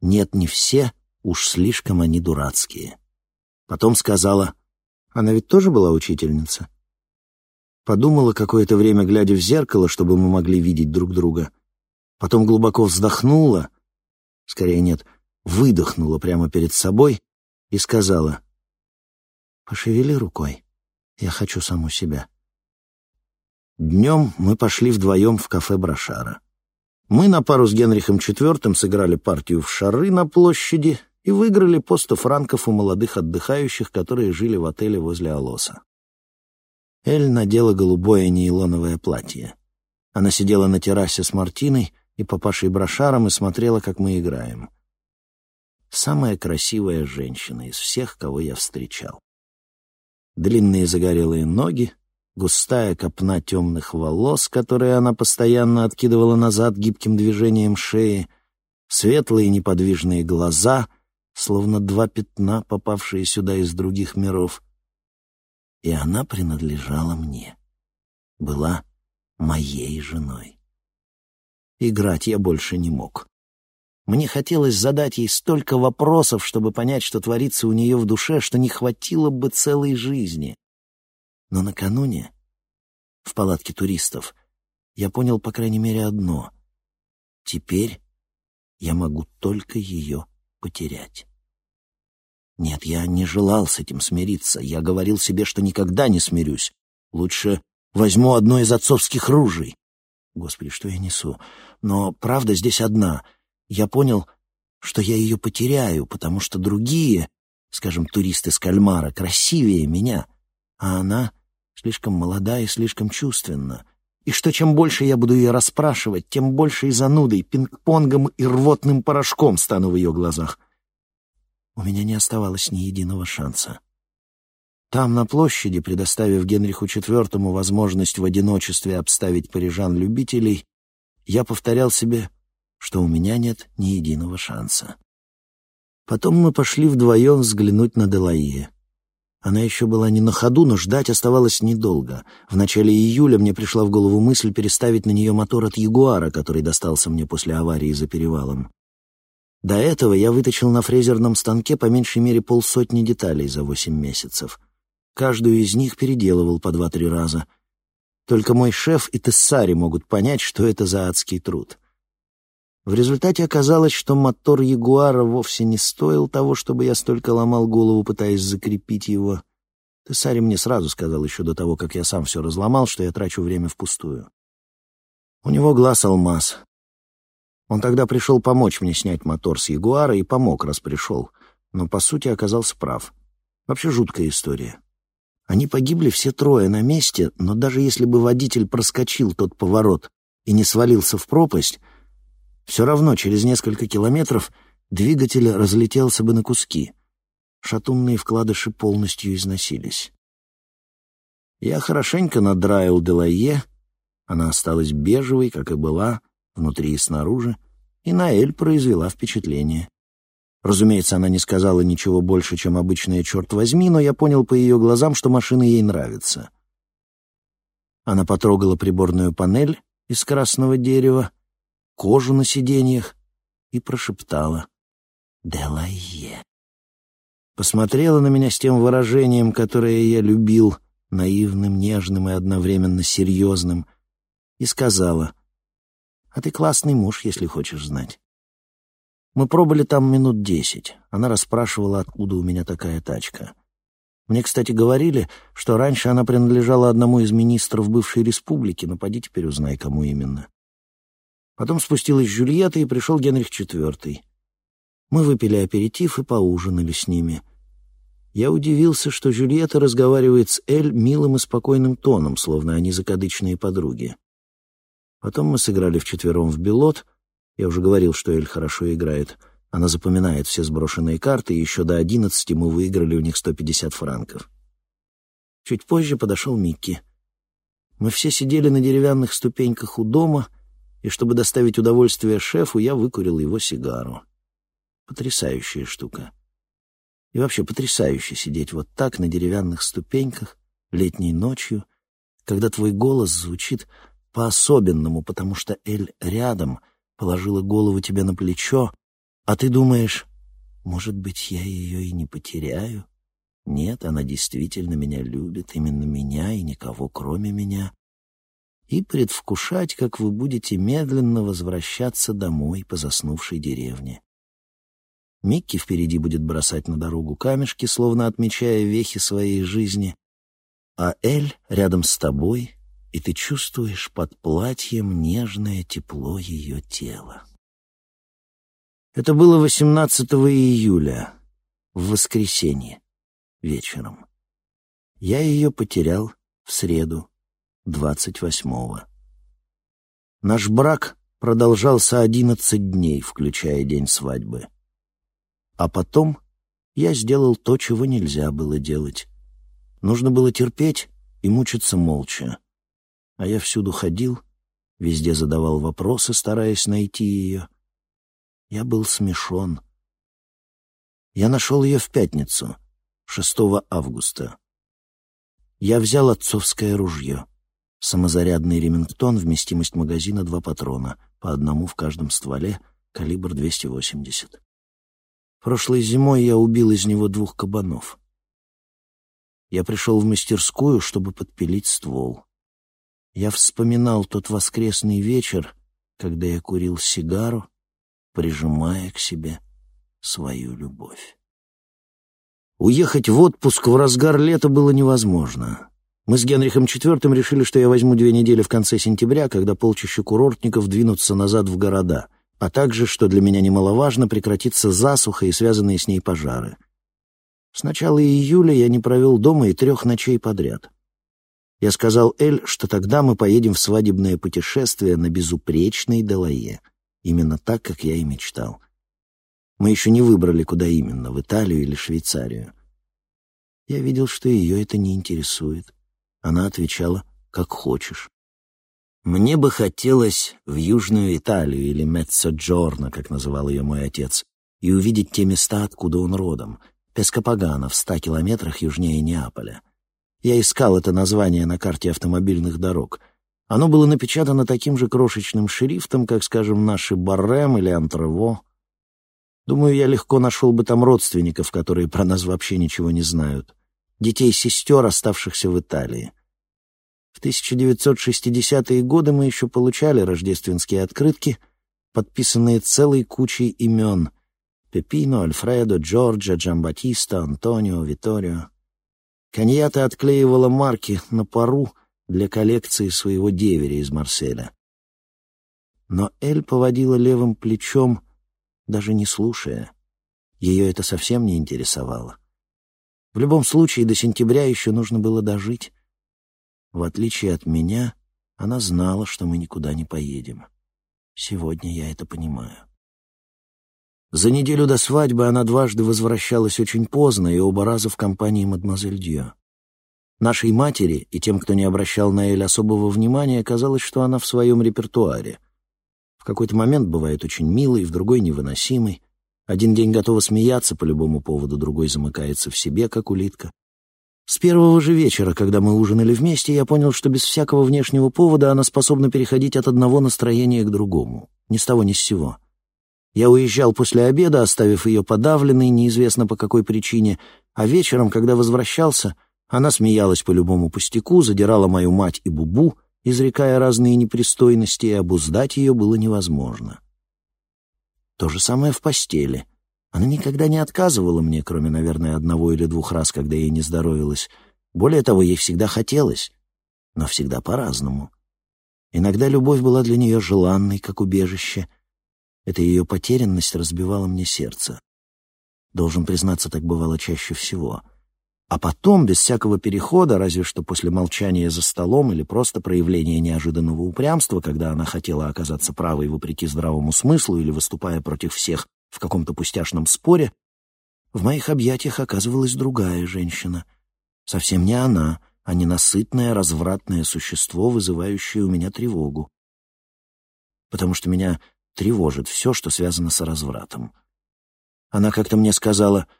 «Нет, не все, уж слишком они дурацкие». Потом сказала, «Она ведь тоже была учительница?» Подумала какое-то время, глядя в зеркало, чтобы мы могли видеть друг друга. Потом глубоко вздохнула, скорее нет, выдохнула прямо перед собой и сказала, «Пошевели рукой, я хочу саму себя». Днем мы пошли вдвоем в кафе Брошара. Мы на пару с Генрихом IV сыграли партию в шары на площади и выиграли по сто франков у молодых отдыхающих, которые жили в отеле возле Алоса. Эль надела голубое нейлоновое платье. Она сидела на террасе с Мартиной и папашей Брошаром и смотрела, как мы играем самая красивая женщина из всех, кого я встречал. Длинные загорелые ноги, густая копна темных волос, которые она постоянно откидывала назад гибким движением шеи, светлые неподвижные глаза, словно два пятна, попавшие сюда из других миров. И она принадлежала мне, была моей женой. Играть я больше не мог. Мне хотелось задать ей столько вопросов, чтобы понять, что творится у нее в душе, что не хватило бы целой жизни. Но накануне, в палатке туристов, я понял, по крайней мере, одно. Теперь я могу только ее потерять. Нет, я не желал с этим смириться. Я говорил себе, что никогда не смирюсь. Лучше возьму одно из отцовских ружей. Господи, что я несу? Но правда здесь одна. Я понял, что я ее потеряю, потому что другие, скажем, туристы с Кальмара, красивее меня, а она слишком молода и слишком чувственна. И что чем больше я буду ее расспрашивать, тем больше и занудой, пинг-понгом и рвотным порошком стану в ее глазах. У меня не оставалось ни единого шанса. Там, на площади, предоставив Генриху IV возможность в одиночестве обставить парижан-любителей, я повторял себе, что у меня нет ни единого шанса. Потом мы пошли вдвоем взглянуть на Делайе. Она еще была не на ходу, но ждать оставалось недолго. В начале июля мне пришла в голову мысль переставить на нее мотор от Ягуара, который достался мне после аварии за перевалом. До этого я выточил на фрезерном станке по меньшей мере полсотни деталей за восемь месяцев. Каждую из них переделывал по два-три раза. Только мой шеф и Тессари могут понять, что это за адский труд. В результате оказалось, что мотор Ягуара вовсе не стоил того, чтобы я столько ломал голову, пытаясь закрепить его. Тессари мне сразу сказал еще до того, как я сам все разломал, что я трачу время впустую. У него глаз алмаз. Он тогда пришел помочь мне снять мотор с Ягуара и помог, раз пришел. Но, по сути, оказался прав. Вообще жуткая история. Они погибли все трое на месте, но даже если бы водитель проскочил тот поворот и не свалился в пропасть, все равно через несколько километров двигатель разлетелся бы на куски. Шатунные вкладыши полностью износились. Я хорошенько надраил Делайе, она осталась бежевой, как и была, внутри и снаружи, и на Эль произвела впечатление. Разумеется, она не сказала ничего больше, чем обычное «черт возьми», но я понял по ее глазам, что машина ей нравится. Она потрогала приборную панель из красного дерева, кожу на сиденьях и прошептала «Делайе». Посмотрела на меня с тем выражением, которое я любил, наивным, нежным и одновременно серьезным, и сказала а ты классный муж, если хочешь знать. Мы пробыли там минут десять. Она расспрашивала, откуда у меня такая тачка. Мне, кстати, говорили, что раньше она принадлежала одному из министров бывшей республики, но поди теперь узнай, кому именно. Потом спустилась Жюльетта, и пришел Генрих IV. Мы выпили аперитив и поужинали с ними. Я удивился, что Жюльетта разговаривает с Эль милым и спокойным тоном, словно они закадычные подруги. Потом мы сыграли вчетвером в билот. Я уже говорил, что Эль хорошо играет. Она запоминает все сброшенные карты, и еще до одиннадцати мы выиграли у них сто пятьдесят франков. Чуть позже подошел Микки. Мы все сидели на деревянных ступеньках у дома, и чтобы доставить удовольствие шефу, я выкурил его сигару. Потрясающая штука. И вообще потрясающе сидеть вот так на деревянных ступеньках летней ночью, когда твой голос звучит по-особенному, потому что Эль рядом положила голову тебе на плечо, а ты думаешь, может быть, я ее и не потеряю? Нет, она действительно меня любит, именно меня и никого кроме меня. И предвкушать, как вы будете медленно возвращаться домой по заснувшей деревне. Микки впереди будет бросать на дорогу камешки, словно отмечая вехи своей жизни, а Эль рядом с тобой и ты чувствуешь под платьем нежное тепло ее тела. Это было 18 июля, в воскресенье, вечером. Я ее потерял в среду, 28-го. Наш брак продолжался 11 дней, включая день свадьбы. А потом я сделал то, чего нельзя было делать. Нужно было терпеть и мучиться молча. А я всюду ходил, везде задавал вопросы, стараясь найти ее. Я был смешон. Я нашел ее в пятницу, 6 августа. Я взял отцовское ружье. Самозарядный ремингтон, вместимость магазина два патрона, по одному в каждом стволе, калибр 280. Прошлой зимой я убил из него двух кабанов. Я пришел в мастерскую, чтобы подпилить ствол. Я вспоминал тот воскресный вечер, когда я курил сигару, прижимая к себе свою любовь. Уехать в отпуск в разгар лета было невозможно. Мы с Генрихом IV решили, что я возьму две недели в конце сентября, когда полчища курортников двинутся назад в города, а также, что для меня немаловажно, прекратится засуха и связанные с ней пожары. С начала июля я не провел дома и трех ночей подряд. Я сказал Эль, что тогда мы поедем в свадебное путешествие на безупречной Делае, именно так, как я и мечтал. Мы еще не выбрали, куда именно, в Италию или Швейцарию. Я видел, что ее это не интересует. Она отвечала, как хочешь. Мне бы хотелось в Южную Италию или Меццоджорно, как называл ее мой отец, и увидеть те места, откуда он родом, Пескопагано в ста километрах южнее Неаполя. Я искал это название на карте автомобильных дорог. Оно было напечатано таким же крошечным шрифтом, как, скажем, наши Баррем или Антрево. Думаю, я легко нашел бы там родственников, которые про нас вообще ничего не знают. Детей сестер, оставшихся в Италии. В 1960-е годы мы еще получали рождественские открытки, подписанные целой кучей имен. Пепино, Альфредо, Джорджа, Джамбатиста, Антонио, Виторио. Коньята отклеивала марки на пару для коллекции своего деверя из Марселя. Но Эль поводила левым плечом, даже не слушая. Ее это совсем не интересовало. В любом случае, до сентября еще нужно было дожить. В отличие от меня, она знала, что мы никуда не поедем. Сегодня я это понимаю. За неделю до свадьбы она дважды возвращалась очень поздно и оба раза в компании мадемуазель Дьё. Нашей матери и тем, кто не обращал на Эль особого внимания, казалось, что она в своем репертуаре — в какой-то момент бывает очень милый, в другой — невыносимый. Один день готова смеяться по любому поводу, другой замыкается в себе, как улитка. С первого же вечера, когда мы ужинали вместе, я понял, что без всякого внешнего повода она способна переходить от одного настроения к другому. Ни с того, ни с сего. Я уезжал после обеда, оставив ее подавленной, неизвестно по какой причине, а вечером, когда возвращался, она смеялась по любому пустяку, задирала мою мать и Бубу — изрекая разные непристойности, и обуздать ее было невозможно. То же самое в постели. Она никогда не отказывала мне, кроме, наверное, одного или двух раз, когда ей не здоровилось. Более того, ей всегда хотелось, но всегда по-разному. Иногда любовь была для нее желанной, как убежище. Эта ее потерянность разбивала мне сердце. Должен признаться, так бывало чаще всего — а потом, без всякого перехода, разве что после молчания за столом или просто проявления неожиданного упрямства, когда она хотела оказаться правой вопреки здравому смыслу или выступая против всех в каком-то пустяшном споре, в моих объятиях оказывалась другая женщина. Совсем не она, а ненасытное, развратное существо, вызывающее у меня тревогу. Потому что меня тревожит все, что связано с развратом. Она как-то мне сказала —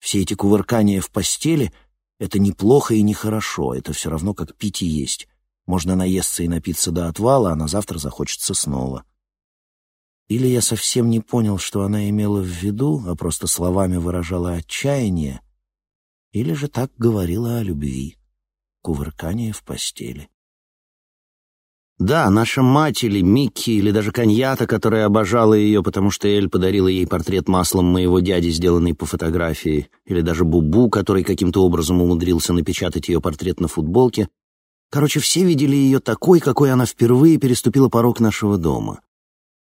все эти кувыркания в постели — это неплохо и нехорошо, это все равно как пить и есть. Можно наесться и напиться до отвала, а на завтра захочется снова. Или я совсем не понял, что она имела в виду, а просто словами выражала отчаяние, или же так говорила о любви, кувыркание в постели. Да, наша мать или Микки, или даже Каньята, которая обожала ее, потому что Эль подарила ей портрет маслом моего дяди, сделанный по фотографии, или даже Бубу, который каким-то образом умудрился напечатать ее портрет на футболке. Короче, все видели ее такой, какой она впервые переступила порог нашего дома.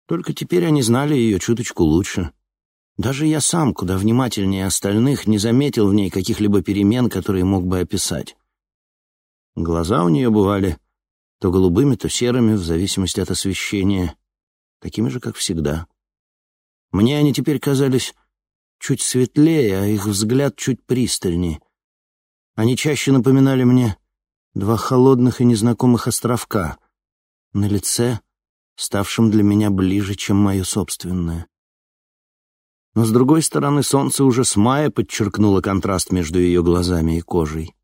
Только теперь они знали ее чуточку лучше. Даже я сам, куда внимательнее остальных, не заметил в ней каких-либо перемен, которые мог бы описать. Глаза у нее бывали то голубыми, то серыми, в зависимости от освещения, такими же, как всегда. Мне они теперь казались чуть светлее, а их взгляд чуть пристальнее. Они чаще напоминали мне два холодных и незнакомых островка на лице, ставшем для меня ближе, чем мое собственное. Но, с другой стороны, солнце уже с мая подчеркнуло контраст между ее глазами и кожей.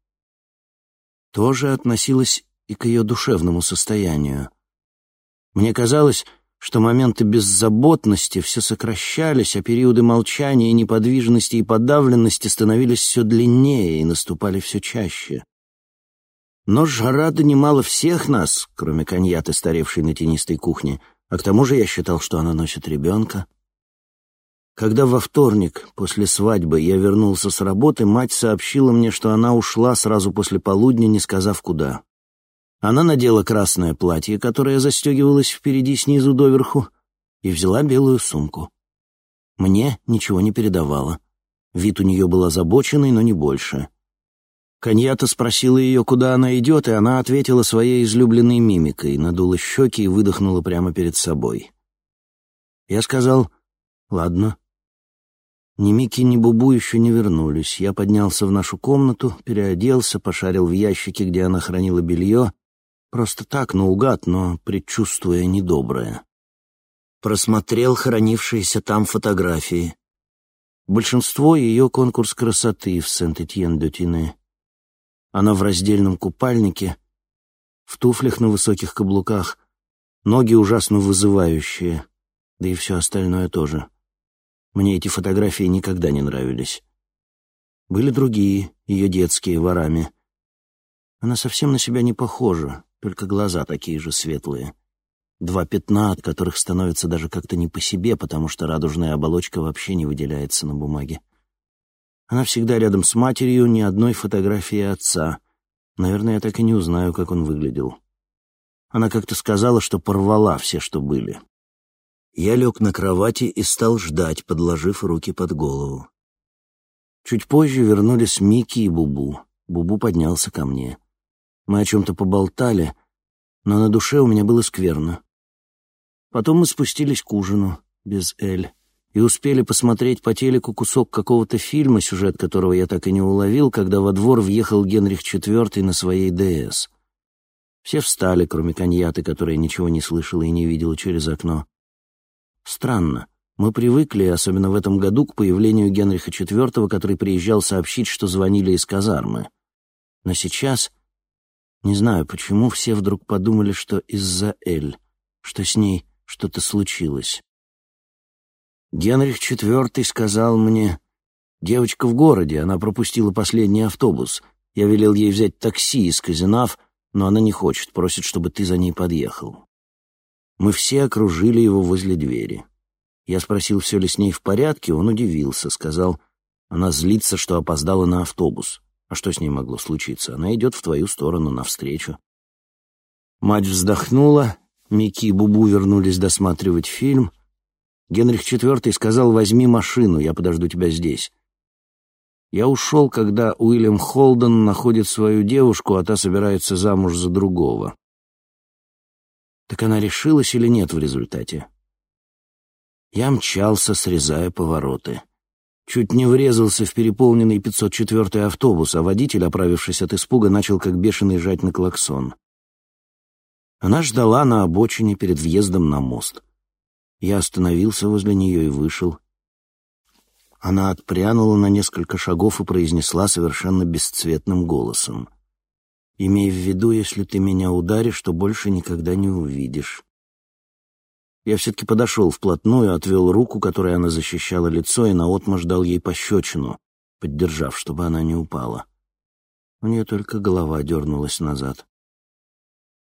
Тоже относилось и к ее душевному состоянию. Мне казалось, что моменты беззаботности все сокращались, а периоды молчания, неподвижности и подавленности становились все длиннее и наступали все чаще. Но жара донимала всех нас, кроме коньяты, старевшей на тенистой кухне, а к тому же я считал, что она носит ребенка, Когда во вторник, после свадьбы, я вернулся с работы, мать сообщила мне, что она ушла сразу после полудня, не сказав куда. Она надела красное платье, которое застегивалось впереди снизу доверху, и взяла белую сумку. Мне ничего не передавала. Вид у нее был озабоченный, но не больше. Коньята спросила ее, куда она идет, и она ответила своей излюбленной мимикой, надула щеки и выдохнула прямо перед собой. Я сказал «Ладно». Ни Микки, ни Бубу еще не вернулись. Я поднялся в нашу комнату, переоделся, пошарил в ящике, где она хранила белье, просто так, наугад, но предчувствуя недоброе. Просмотрел хранившиеся там фотографии. Большинство — ее конкурс красоты в Сент-Этьен-де-Тине. Она в раздельном купальнике, в туфлях на высоких каблуках, ноги ужасно вызывающие, да и все остальное тоже. Мне эти фотографии никогда не нравились. Были другие, ее детские, ворами. Она совсем на себя не похожа, только глаза такие же светлые. Два пятна, от которых становится даже как-то не по себе, потому что радужная оболочка вообще не выделяется на бумаге. Она всегда рядом с матерью, ни одной фотографии отца. Наверное, я так и не узнаю, как он выглядел. Она как-то сказала, что порвала все, что были. Я лег на кровати и стал ждать, подложив руки под голову. Чуть позже вернулись Микки и Бубу. Бубу поднялся ко мне. Мы о чем-то поболтали, но на душе у меня было скверно. Потом мы спустились к ужину, без Эль, и успели посмотреть по телеку кусок какого-то фильма, сюжет которого я так и не уловил, когда во двор въехал Генрих IV на своей ДС. Все встали, кроме коньяты, которая ничего не слышала и не видела через окно. Странно. Мы привыкли, особенно в этом году, к появлению Генриха IV, который приезжал сообщить, что звонили из казармы. Но сейчас, не знаю почему, все вдруг подумали, что из-за Эль, что с ней что-то случилось. Генрих IV сказал мне, «Девочка в городе, она пропустила последний автобус. Я велел ей взять такси из Казинав, но она не хочет, просит, чтобы ты за ней подъехал». Мы все окружили его возле двери. Я спросил, все ли с ней в порядке, он удивился, сказал, она злится, что опоздала на автобус. А что с ней могло случиться? Она идет в твою сторону навстречу. Мать вздохнула, Микки и Бубу вернулись досматривать фильм. Генрих IV сказал, возьми машину, я подожду тебя здесь. Я ушел, когда Уильям Холден находит свою девушку, а та собирается замуж за другого. Так она решилась или нет в результате? Я мчался, срезая повороты. Чуть не врезался в переполненный 504-й автобус, а водитель, оправившись от испуга, начал как бешеный жать на клаксон. Она ждала на обочине перед въездом на мост. Я остановился возле нее и вышел. Она отпрянула на несколько шагов и произнесла совершенно бесцветным голосом. Имей в виду, если ты меня ударишь, то больше никогда не увидишь. Я все-таки подошел вплотную, отвел руку, которой она защищала лицо, и наотмашь дал ей пощечину, поддержав, чтобы она не упала. У нее только голова дернулась назад.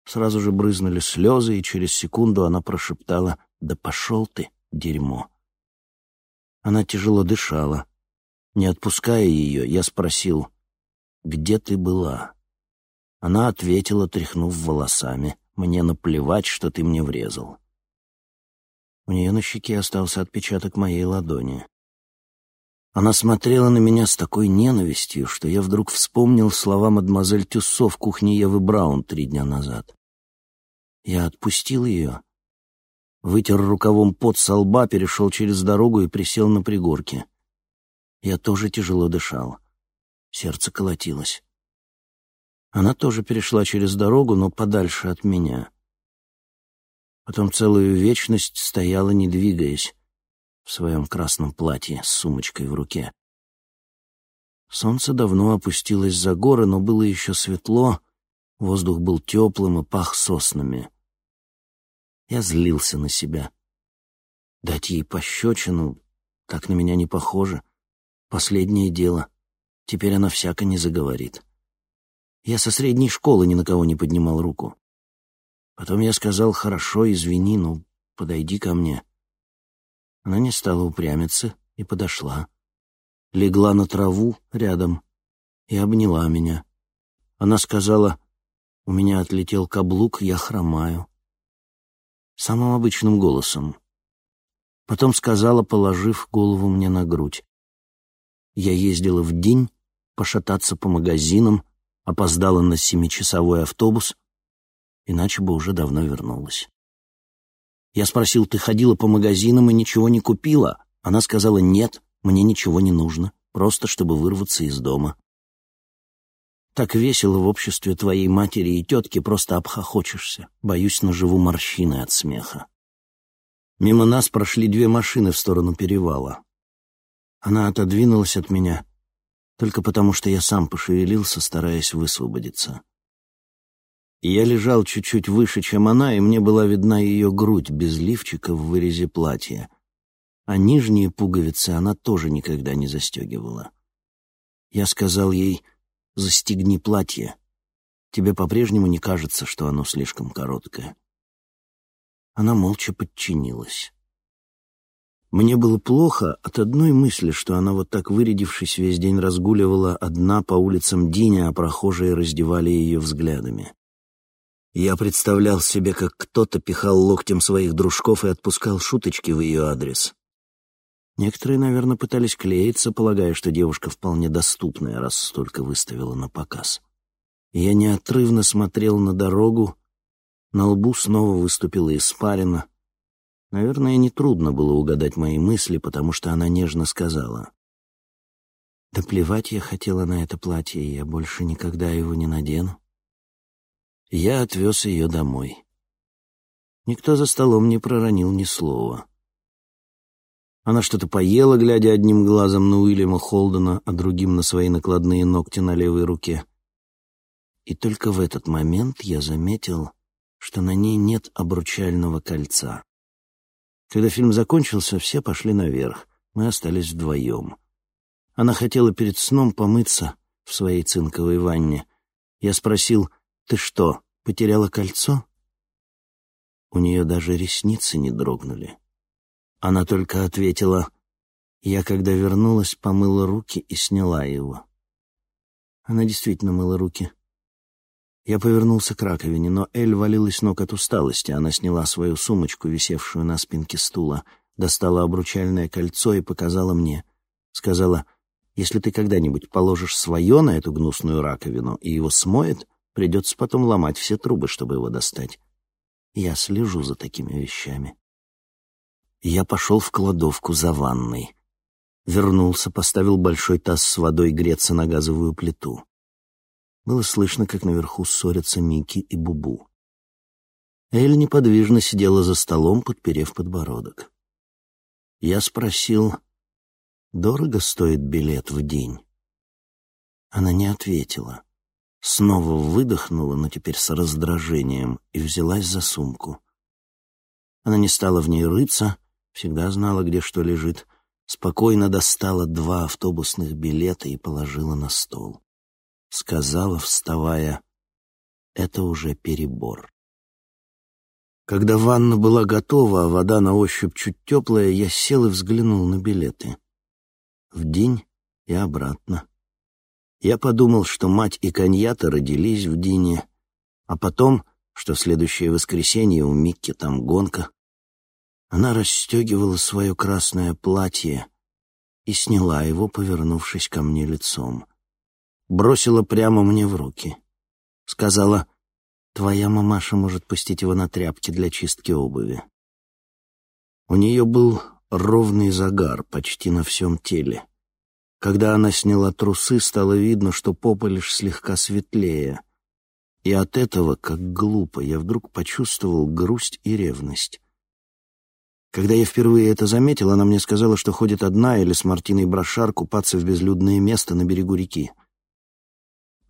Сразу же брызнули слезы, и через секунду она прошептала «Да пошел ты, дерьмо!». Она тяжело дышала. Не отпуская ее, я спросил «Где ты была?» Она ответила, тряхнув волосами. «Мне наплевать, что ты мне врезал». У нее на щеке остался отпечаток моей ладони. Она смотрела на меня с такой ненавистью, что я вдруг вспомнил слова мадемуазель Тюссо в кухне Евы Браун три дня назад. Я отпустил ее, вытер рукавом пот со лба, перешел через дорогу и присел на пригорке. Я тоже тяжело дышал. Сердце колотилось. Она тоже перешла через дорогу, но подальше от меня. Потом целую вечность стояла, не двигаясь, в своем красном платье с сумочкой в руке. Солнце давно опустилось за горы, но было еще светло, воздух был теплым и пах соснами. Я злился на себя. Дать ей пощечину так на меня не похоже. Последнее дело. Теперь она всяко не заговорит. Я со средней школы ни на кого не поднимал руку. Потом я сказал, хорошо, извини, но подойди ко мне. Она не стала упрямиться, и подошла. Легла на траву рядом и обняла меня. Она сказала, «У меня отлетел каблук, я хромаю». Самым обычным голосом. Потом сказала, положив голову мне на грудь. Я ездила в день пошататься по магазинам, опоздала на семичасовой автобус, иначе бы уже давно вернулась. Я спросил, ты ходила по магазинам и ничего не купила? Она сказала, нет, мне ничего не нужно, просто чтобы вырваться из дома. Так весело в обществе твоей матери и тетки, просто обхохочешься. Боюсь, наживу морщины от смеха. Мимо нас прошли две машины в сторону перевала. Она отодвинулась от меня только потому, что я сам пошевелился, стараясь высвободиться. Я лежал чуть-чуть выше, чем она, и мне была видна ее грудь без лифчика в вырезе платья, а нижние пуговицы она тоже никогда не застегивала. Я сказал ей «Застегни платье. Тебе по-прежнему не кажется, что оно слишком короткое?» Она молча подчинилась. Мне было плохо от одной мысли, что она вот так вырядившись весь день разгуливала одна по улицам Диня, а прохожие раздевали ее взглядами. Я представлял себе, как кто-то пихал локтем своих дружков и отпускал шуточки в ее адрес. Некоторые, наверное, пытались клеиться, полагая, что девушка вполне доступная, раз столько выставила на показ. Я неотрывно смотрел на дорогу, на лбу снова выступила испарина, Наверное, нетрудно было угадать мои мысли, потому что она нежно сказала. «Да плевать я хотела на это платье, и я больше никогда его не надену». Я отвез ее домой. Никто за столом не проронил ни слова. Она что-то поела, глядя одним глазом на Уильяма Холдена, а другим на свои накладные ногти на левой руке. И только в этот момент я заметил, что на ней нет обручального кольца. Когда фильм закончился, все пошли наверх. Мы остались вдвоем. Она хотела перед сном помыться в своей цинковой ванне. Я спросил, «Ты что, потеряла кольцо?» У нее даже ресницы не дрогнули. Она только ответила, «Я, когда вернулась, помыла руки и сняла его». Она действительно мыла руки. Я повернулся к раковине, но Эль валилась ног от усталости. Она сняла свою сумочку, висевшую на спинке стула, достала обручальное кольцо и показала мне. Сказала, «Если ты когда-нибудь положишь свое на эту гнусную раковину и его смоет, придется потом ломать все трубы, чтобы его достать. Я слежу за такими вещами». Я пошел в кладовку за ванной. Вернулся, поставил большой таз с водой греться на газовую плиту. Было слышно, как наверху ссорятся Микки и Бубу. Эль неподвижно сидела за столом, подперев подбородок. Я спросил, дорого стоит билет в день? Она не ответила. Снова выдохнула, но теперь с раздражением, и взялась за сумку. Она не стала в ней рыться, всегда знала, где что лежит, спокойно достала два автобусных билета и положила на стол сказала, вставая, «Это уже перебор». Когда ванна была готова, а вода на ощупь чуть теплая, я сел и взглянул на билеты. В день и обратно. Я подумал, что мать и коньята родились в Дине, а потом, что в следующее воскресенье у Микки там гонка. Она расстегивала свое красное платье и сняла его, повернувшись ко мне лицом бросила прямо мне в руки. Сказала, «Твоя мамаша может пустить его на тряпки для чистки обуви». У нее был ровный загар почти на всем теле. Когда она сняла трусы, стало видно, что попа лишь слегка светлее. И от этого, как глупо, я вдруг почувствовал грусть и ревность. Когда я впервые это заметил, она мне сказала, что ходит одна или с Мартиной Брошар купаться в безлюдное место на берегу реки.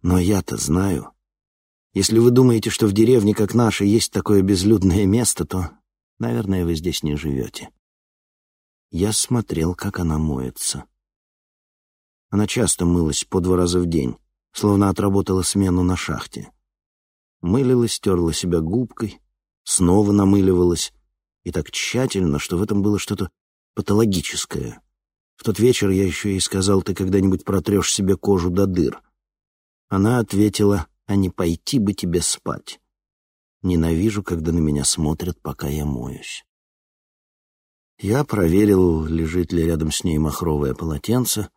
Но я-то знаю. Если вы думаете, что в деревне, как наша, есть такое безлюдное место, то, наверное, вы здесь не живете. Я смотрел, как она моется. Она часто мылась по два раза в день, словно отработала смену на шахте. Мылилась, терла себя губкой, снова намыливалась, и так тщательно, что в этом было что-то патологическое. В тот вечер я еще ей сказал, ты когда-нибудь протрешь себе кожу до дыр. Она ответила, а не пойти бы тебе спать. Ненавижу, когда на меня смотрят, пока я моюсь. Я проверил, лежит ли рядом с ней махровое полотенце,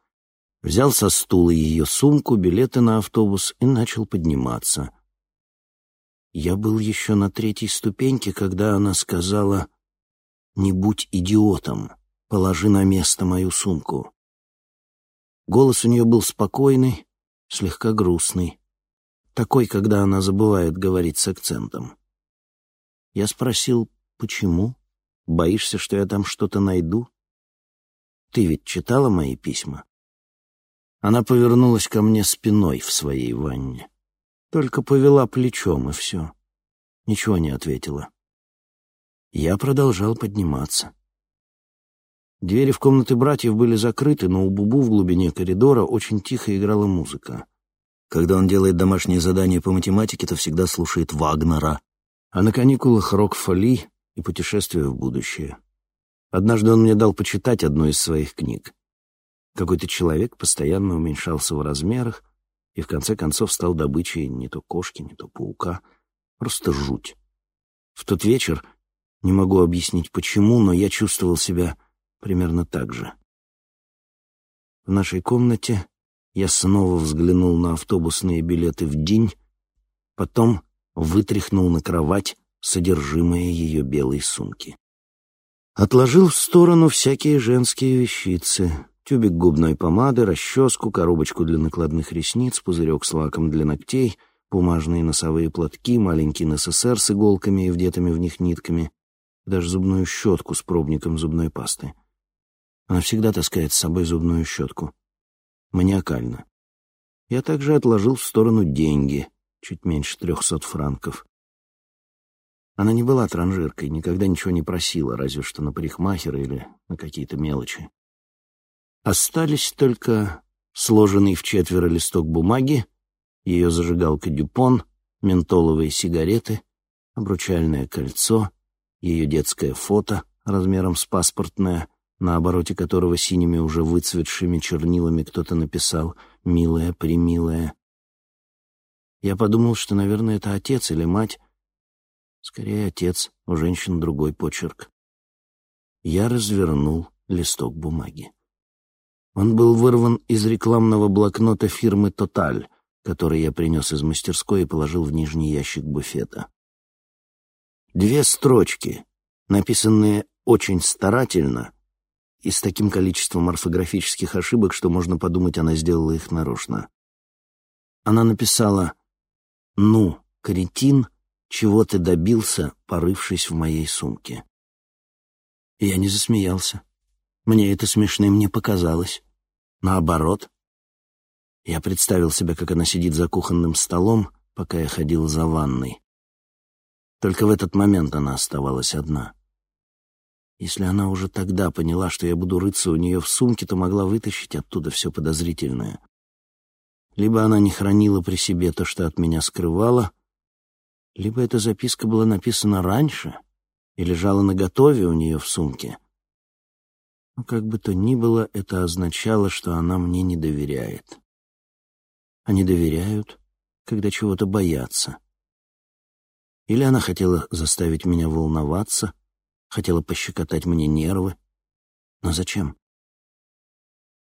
взял со стула ее сумку, билеты на автобус и начал подниматься. Я был еще на третьей ступеньке, когда она сказала «Не будь идиотом, положи на место мою сумку». Голос у нее был спокойный, слегка грустный, такой, когда она забывает говорить с акцентом. Я спросил, почему? Боишься, что я там что-то найду? Ты ведь читала мои письма? Она повернулась ко мне спиной в своей ванне. Только повела плечом, и все. Ничего не ответила. Я продолжал подниматься. Двери в комнаты братьев были закрыты, но у Бубу в глубине коридора очень тихо играла музыка. Когда он делает домашние задания по математике, то всегда слушает Вагнера. А на каникулах рок-фоли и путешествие в будущее. Однажды он мне дал почитать одну из своих книг. Какой-то человек постоянно уменьшался в размерах и в конце концов стал добычей не то кошки, не то паука. Просто жуть. В тот вечер, не могу объяснить почему, но я чувствовал себя примерно так же. В нашей комнате я снова взглянул на автобусные билеты в день, потом вытряхнул на кровать содержимое ее белой сумки. Отложил в сторону всякие женские вещицы. Тюбик губной помады, расческу, коробочку для накладных ресниц, пузырек с лаком для ногтей, бумажные носовые платки, маленький НССР с иголками и вдетыми в них нитками, даже зубную щетку с пробником зубной пасты. Она всегда таскает с собой зубную щетку. Маниакально. Я также отложил в сторону деньги, чуть меньше трехсот франков. Она не была транжиркой, никогда ничего не просила, разве что на парикмахера или на какие-то мелочи. Остались только сложенный в четверо листок бумаги, ее зажигалка «Дюпон», ментоловые сигареты, обручальное кольцо, ее детское фото размером с паспортное, на обороте которого синими уже выцветшими чернилами кто-то написал «Милая, примилая». Я подумал, что, наверное, это отец или мать, Скорее, отец, у женщин другой почерк. Я развернул листок бумаги. Он был вырван из рекламного блокнота фирмы «Тоталь», который я принес из мастерской и положил в нижний ящик буфета. Две строчки, написанные очень старательно и с таким количеством орфографических ошибок, что можно подумать, она сделала их нарочно. Она написала «Ну, кретин», чего ты добился, порывшись в моей сумке. Я не засмеялся. Мне это смешным не показалось. Наоборот. Я представил себе, как она сидит за кухонным столом, пока я ходил за ванной. Только в этот момент она оставалась одна. Если она уже тогда поняла, что я буду рыться у нее в сумке, то могла вытащить оттуда все подозрительное. Либо она не хранила при себе то, что от меня скрывала, либо эта записка была написана раньше и лежала наготове у нее в сумке. Но как бы то ни было, это означало, что она мне не доверяет. Они доверяют, когда чего-то боятся. Или она хотела заставить меня волноваться, хотела пощекотать мне нервы. Но зачем?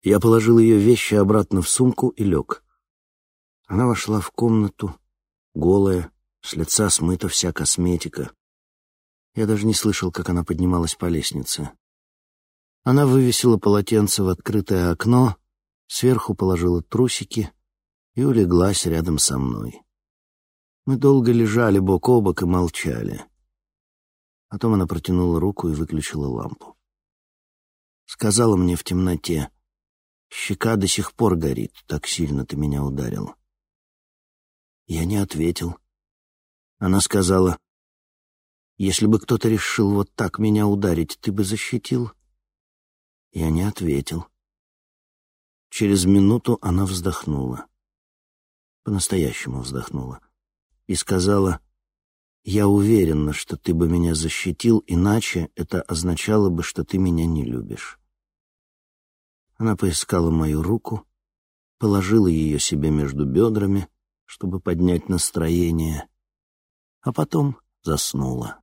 Я положил ее вещи обратно в сумку и лег. Она вошла в комнату, голая, с лица смыта вся косметика. Я даже не слышал, как она поднималась по лестнице. Она вывесила полотенце в открытое окно, сверху положила трусики и улеглась рядом со мной. Мы долго лежали бок о бок и молчали. Потом она протянула руку и выключила лампу. Сказала мне в темноте, «Щека до сих пор горит, так сильно ты меня ударил». Я не ответил. Она сказала, «Если бы кто-то решил вот так меня ударить, ты бы защитил?» Я не ответил. Через минуту она вздохнула. По-настоящему вздохнула. И сказала, «Я уверена, что ты бы меня защитил, иначе это означало бы, что ты меня не любишь». Она поискала мою руку, положила ее себе между бедрами, чтобы поднять настроение, а потом заснула.